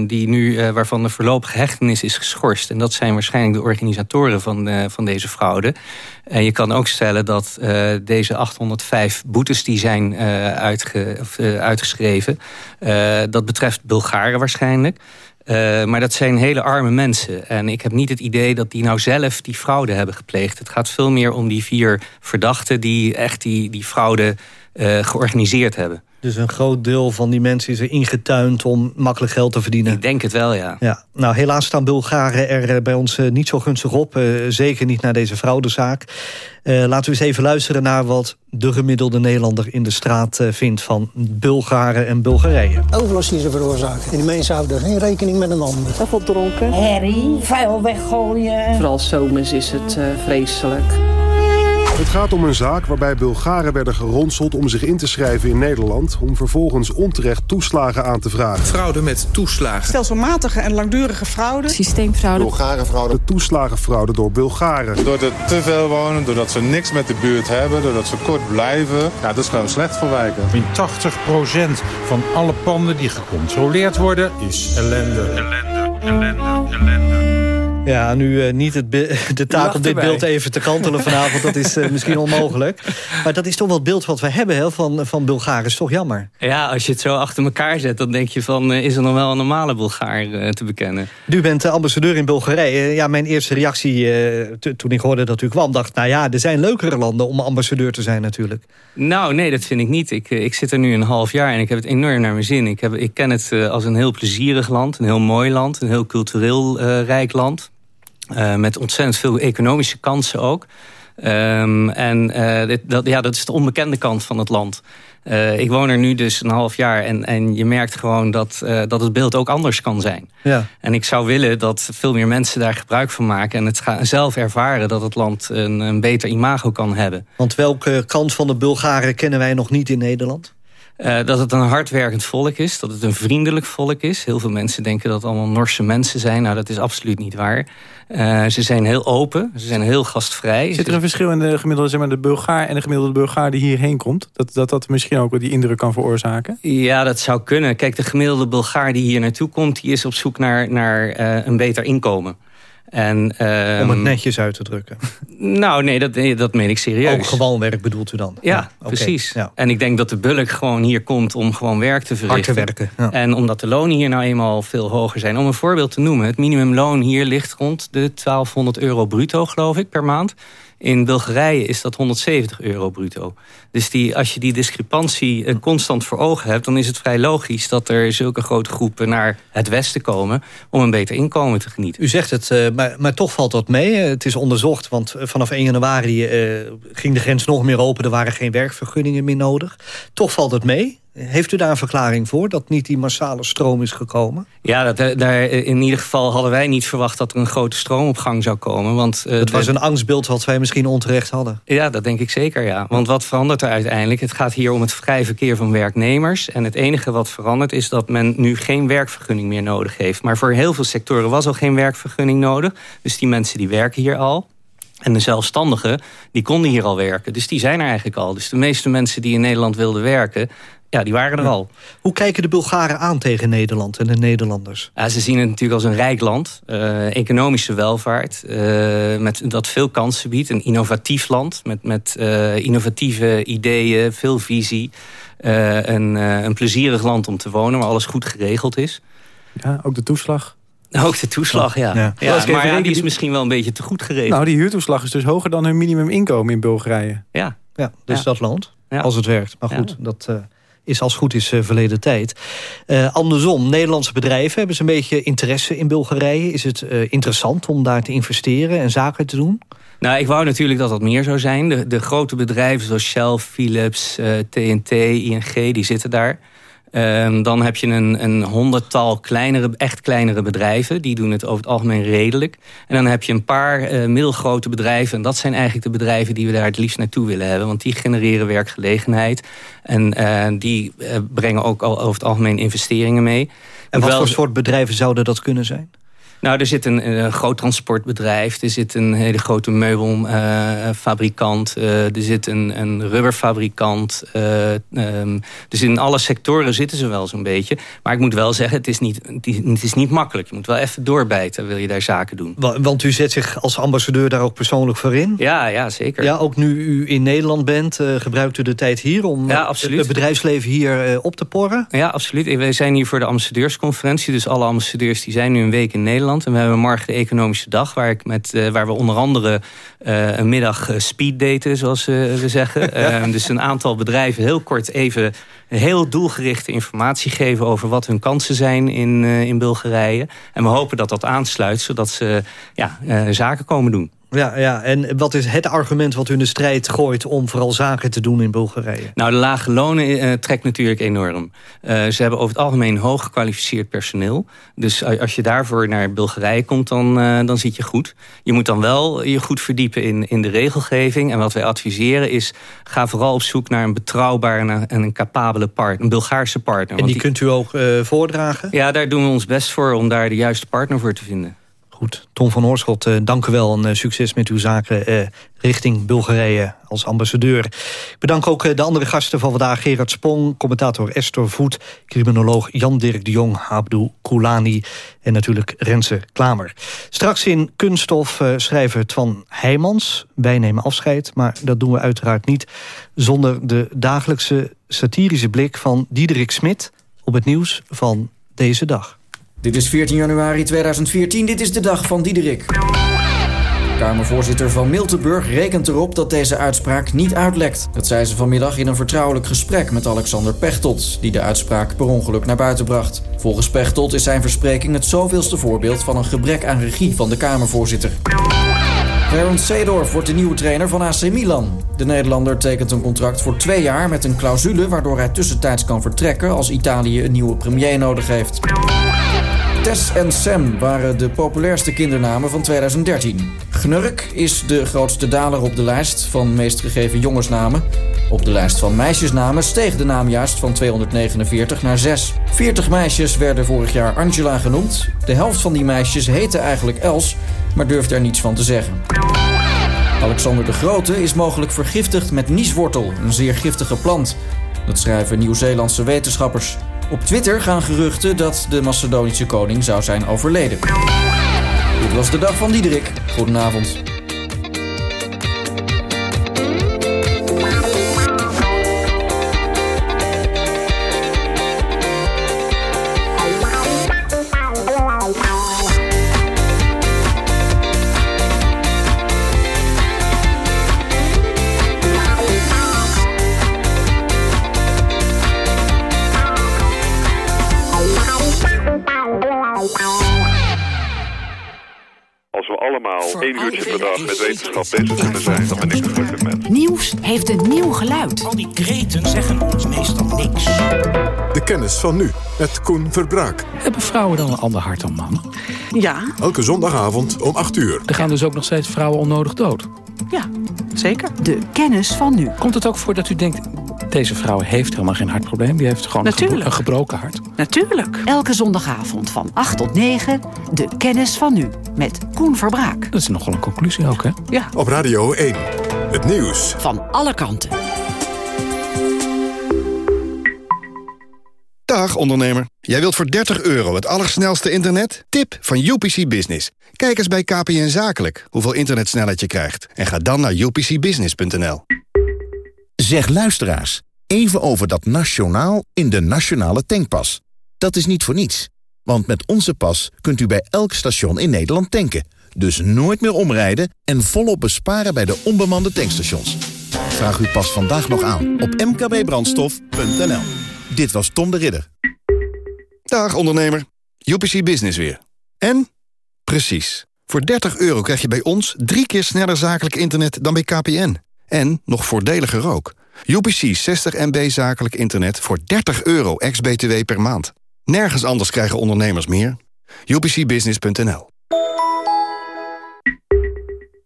uh, die nu, waarvan de voorlopige hechtenis is geschorst. En dat zijn waarschijnlijk de organisatoren van, van deze fraude. En je kan ook stellen dat deze 805 boetes die zijn uitge, uitgeschreven... dat betreft Bulgaren waarschijnlijk. Uh, maar dat zijn hele arme mensen. En ik heb niet het idee dat die nou zelf die fraude hebben gepleegd. Het gaat veel meer om die vier verdachten... die echt die, die fraude uh, georganiseerd hebben. Dus een groot deel van die mensen is er ingetuind om makkelijk geld te verdienen. Ik denk het wel, ja. ja. Nou, helaas staan Bulgaren er eh, bij ons niet zo gunstig op. Uh, zeker niet naar deze fraudezaak. Uh, laten we eens even luisteren naar wat de gemiddelde Nederlander in de straat uh, vindt van Bulgaren en Bulgarije. Overlast die ze veroorzaken. En die mensen houden geen rekening met een ander. Te veel dronken. Herrie, vuil weggooien. Vooral zomers is het uh, vreselijk. Het gaat om een zaak waarbij Bulgaren werden geronseld om zich in te schrijven in Nederland... om vervolgens onterecht toeslagen aan te vragen. Fraude met toeslagen. Stelselmatige en langdurige fraude. Systeemfraude. Bulgarenfraude. Toeslagenfraude door Bulgaren. Doordat er te veel wonen, doordat ze niks met de buurt hebben... doordat ze kort blijven. Ja, dat is gewoon slecht voor wijken. In 80% van alle panden die gecontroleerd worden is ellende. Ellende, ellende, ellende. Ja, nu uh, niet het de taak om dit beeld even te kantelen vanavond. dat is uh, misschien onmogelijk. Maar dat is toch wel het beeld wat we hebben hè, van, van Bulgaren. is toch jammer. Ja, als je het zo achter elkaar zet... dan denk je van, uh, is er nog wel een normale Bulgaar te bekennen? U bent ambassadeur in Bulgarije. Ja, mijn eerste reactie toen ik hoorde dat u kwam... dacht, nou ja, er zijn leukere landen om ambassadeur te zijn natuurlijk. Nou, nee, dat vind ik niet. Ik, ik zit er nu een half jaar en ik heb het enorm naar mijn zin. Ik, heb, ik ken het als een heel plezierig land, een heel mooi land... een heel cultureel rijk land... Uh, met ontzettend veel economische kansen ook. Um, en uh, dit, dat, ja, dat is de onbekende kant van het land. Uh, ik woon er nu dus een half jaar en, en je merkt gewoon dat, uh, dat het beeld ook anders kan zijn. Ja. En ik zou willen dat veel meer mensen daar gebruik van maken... en het gaan zelf ervaren dat het land een, een beter imago kan hebben. Want welke kant van de Bulgaren kennen wij nog niet in Nederland? Uh, dat het een hardwerkend volk is, dat het een vriendelijk volk is. Heel veel mensen denken dat het allemaal Norse mensen zijn. Nou, dat is absoluut niet waar. Uh, ze zijn heel open, ze zijn heel gastvrij. Zit er een verschil in de gemiddelde zeg maar, de Bulgaar en de gemiddelde Bulgaar die hierheen komt? Dat, dat dat misschien ook die indruk kan veroorzaken? Ja, dat zou kunnen. Kijk, de gemiddelde Bulgaar die hier naartoe komt... die is op zoek naar, naar uh, een beter inkomen. En, Om het netjes uit te drukken. Nou, nee, dat, dat meen ik serieus. Ook gewoon werk bedoelt u dan? Ja, ja okay. precies. Ja. En ik denk dat de bulk gewoon hier komt om gewoon werk te verrichten. Hard te werken. Ja. En omdat de lonen hier nou eenmaal veel hoger zijn. Om een voorbeeld te noemen. Het minimumloon hier ligt rond de 1200 euro bruto, geloof ik, per maand. In Bulgarije is dat 170 euro bruto. Dus die, als je die discrepantie uh, constant voor ogen hebt... dan is het vrij logisch dat er zulke grote groepen naar het westen komen... om een beter inkomen te genieten. U zegt het, uh, maar, maar toch valt dat mee. Het is onderzocht, want vanaf 1 januari ging de grens nog meer open. Er waren geen werkvergunningen meer nodig. Toch valt het mee. Heeft u daar een verklaring voor, dat niet die massale stroom is gekomen? Ja, dat, daar, in ieder geval hadden wij niet verwacht dat er een grote stroom op gang zou komen. Want, uh, het was een angstbeeld wat wij misschien onterecht hadden. Ja, dat denk ik zeker, ja. Want wat verandert er uiteindelijk? Het gaat hier om het vrij verkeer van werknemers. En het enige wat verandert is dat men nu geen werkvergunning meer nodig heeft. Maar voor heel veel sectoren was al geen werkvergunning nodig. Dus die mensen die werken hier al. En de zelfstandigen, die konden hier al werken. Dus die zijn er eigenlijk al. Dus de meeste mensen die in Nederland wilden werken Ja, die waren er al. Hoe kijken de Bulgaren aan tegen Nederland en de Nederlanders? Ja, ze zien het natuurlijk als een rijk land. Uh, economische welvaart. Uh, met, dat veel kansen biedt. Een innovatief land. Met, met uh, innovatieve ideeën. Veel visie. een, een plezierig land om te wonen. Waar alles goed geregeld is. Ja, ook de toeslag. Ook de toeslag, ja. ja. ja maar ja, die is misschien wel een beetje te goed geregeld. Nou, die huurtoeslag is dus hoger dan hun minimuminkomen in Bulgarije. Ja. ja dus dat land, als het werkt. Maar goed, dat uh, is als goed is uh, verleden tijd. Uh, andersom, Nederlandse bedrijven hebben ze een beetje interesse in Bulgarije. Is het interessant om daar te investeren en zaken te doen? Nou, ik wou natuurlijk dat dat meer zou zijn. De, de grote bedrijven zoals Shell, Philips, TNT, ING, die zitten daar. Um, dan heb je een, een honderdtal kleinere, echt kleinere bedrijven. Die doen het over het algemeen redelijk. En dan heb je een paar uh, middelgrote bedrijven. En dat zijn eigenlijk de bedrijven die we daar het liefst naartoe willen hebben. Want die genereren werkgelegenheid. En uh, die uh, brengen ook al over het algemeen investeringen mee. En wat voor soort bedrijven zouden dat kunnen zijn? Nou, er zit een, een, groot transportbedrijf. Er zit een hele grote meubelfabrikant. Uh, uh, er zit een, een rubberfabrikant. Uh, um, dus in alle sectoren zitten ze wel zo'n beetje. Maar ik moet wel zeggen, het is, niet, het is niet makkelijk. Je moet wel even doorbijten, wil je daar zaken doen. Want u zet zich als ambassadeur daar ook persoonlijk voor in? Ja, ja zeker. Ja, ook nu u in Nederland bent, gebruikt u de tijd hier... om ja, het bedrijfsleven hier op te porren? Ja, absoluut. Wij zijn hier voor de ambassadeursconferentie. Dus alle ambassadeurs die zijn nu een week in Nederland. En we hebben morgen de economische dag... waar, ik met, uh, waar we onder andere uh, een middag uh, speed daten, zoals we zeggen. dus een aantal bedrijven heel kort even... heel doelgerichte informatie geven over wat hun kansen zijn in, in Bulgarije. En we hopen dat dat aansluit, zodat ze ja, zaken komen doen. Ja, ja, en wat is het argument wat u in de strijd gooit... om vooral zaken te doen in Bulgarije? Nou, de lage lonen uh, trekt natuurlijk enorm. Uh, ze hebben over het algemeen hoog gekwalificeerd personeel. Dus als je daarvoor naar Bulgarije komt, dan, uh, dan zit je goed. Je moet dan wel je goed verdiepen in, in de regelgeving. En wat wij adviseren is... ga vooral op zoek naar een betrouwbare en een capabele partner. Een Bulgaarse partner. En die, die kunt u ook voordragen? Ja, daar doen we ons best voor om daar de juiste partner voor te vinden. Goed, Tom van Oorschot, uh, dank u wel en uh, succes met uw zaken uh, richting Bulgarije als ambassadeur. Ik bedank ook de andere gasten van vandaag. Gerard Spong, commentator Esther Voet, criminoloog Jan-Dirk de Jong, Abdou Koulani en natuurlijk Renze Klamer. Straks in Kunststof schrijver Twan Heijmans. Wij nemen afscheid, maar dat doen we uiteraard niet zonder de dagelijkse satirische blik van Diederik Smit op het nieuws van deze dag. Dit is 14 januari 2014. Dit is de dag van Diederik. Kamervoorzitter van Miltenburg rekent erop dat deze uitspraak niet uitlekt. Dat zei ze vanmiddag in een vertrouwelijk gesprek met Alexander Pechtold... die de uitspraak per ongeluk naar buiten bracht. Volgens Pechtold is zijn verspreking het zoveelste voorbeeld... van een gebrek aan regie van de Kamervoorzitter. Clarence Seedorf wordt de nieuwe trainer van AC Milan. De Nederlander tekent een contract voor twee jaar met een clausule... waardoor hij tussentijds kan vertrekken als Italië een nieuwe premier nodig heeft. Tess en Sam waren de populairste kindernamen van 2013. Gnurk is de grootste daler op de lijst van meest gegeven jongensnamen. Op de lijst van meisjesnamen steeg de naam juist van 249 naar 6. 40 meisjes werden vorig jaar Angela genoemd. De helft van die meisjes heette eigenlijk Els, maar durfde er niets van te zeggen. Alexander de Grote is mogelijk vergiftigd met nieswortel, een zeer giftige plant. Dat schrijven Nieuw-Zeelandse wetenschappers. Op Twitter gaan geruchten dat de Macedonische koning zou zijn overleden. Dit was de dag van Diederik. Goedenavond. Één uurtje per dag met wetenschap bezig kunnen zijn, dan ben ik een gelukkig mens. Nieuws heeft een nieuw geluid. Al die kreten zeggen ons meestal niks. De kennis van nu, met Koen Verbraak. Hebben vrouwen dan een ander hart dan mannen? Ja. Elke zondagavond om 8 uur. Er gaan dus ook nog steeds vrouwen onnodig dood? Ja, zeker. De kennis van nu. Komt het ook voor dat u denkt... deze vrouw heeft helemaal geen hartprobleem. Die heeft gewoon een, gebro een, gebroken hart. Natuurlijk. Elke zondagavond van 8 tot 9. De kennis van nu. Met Koen Verbraak. Dat is nogal een conclusie ook, hè? Ja. Op Radio 1. Het nieuws. Van alle kanten. Dag ondernemer. Jij wilt voor 30 euro het allersnelste internet? Tip van UPC Business. Kijk eens bij KPN Zakelijk hoeveel internetsnelheid je krijgt. En ga dan naar upcbusiness.nl. Zeg luisteraars, even over dat nationaal in de nationale tankpas. Dat is niet voor niets. Want met onze pas kunt u bij elk station in Nederland tanken. Dus nooit meer omrijden en volop besparen bij de onbemande tankstations. Vraag uw pas vandaag nog aan op mkbbrandstof.nl. Dit was Tom de Ridder. Dag ondernemer. UPC Business weer. En? Precies. Voor 30 euro krijg je bij ons drie keer sneller zakelijk internet dan bij KPN. En nog voordeliger ook. UPC 60 MB zakelijk internet voor 30 euro ex-BTW per maand. Nergens anders krijgen ondernemers meer. UPCbusiness.nl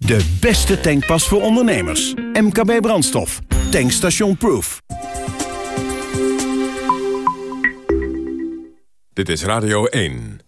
De beste tankpas voor ondernemers. MKB Brandstof. Tankstation Proof. Dit is Radio 1.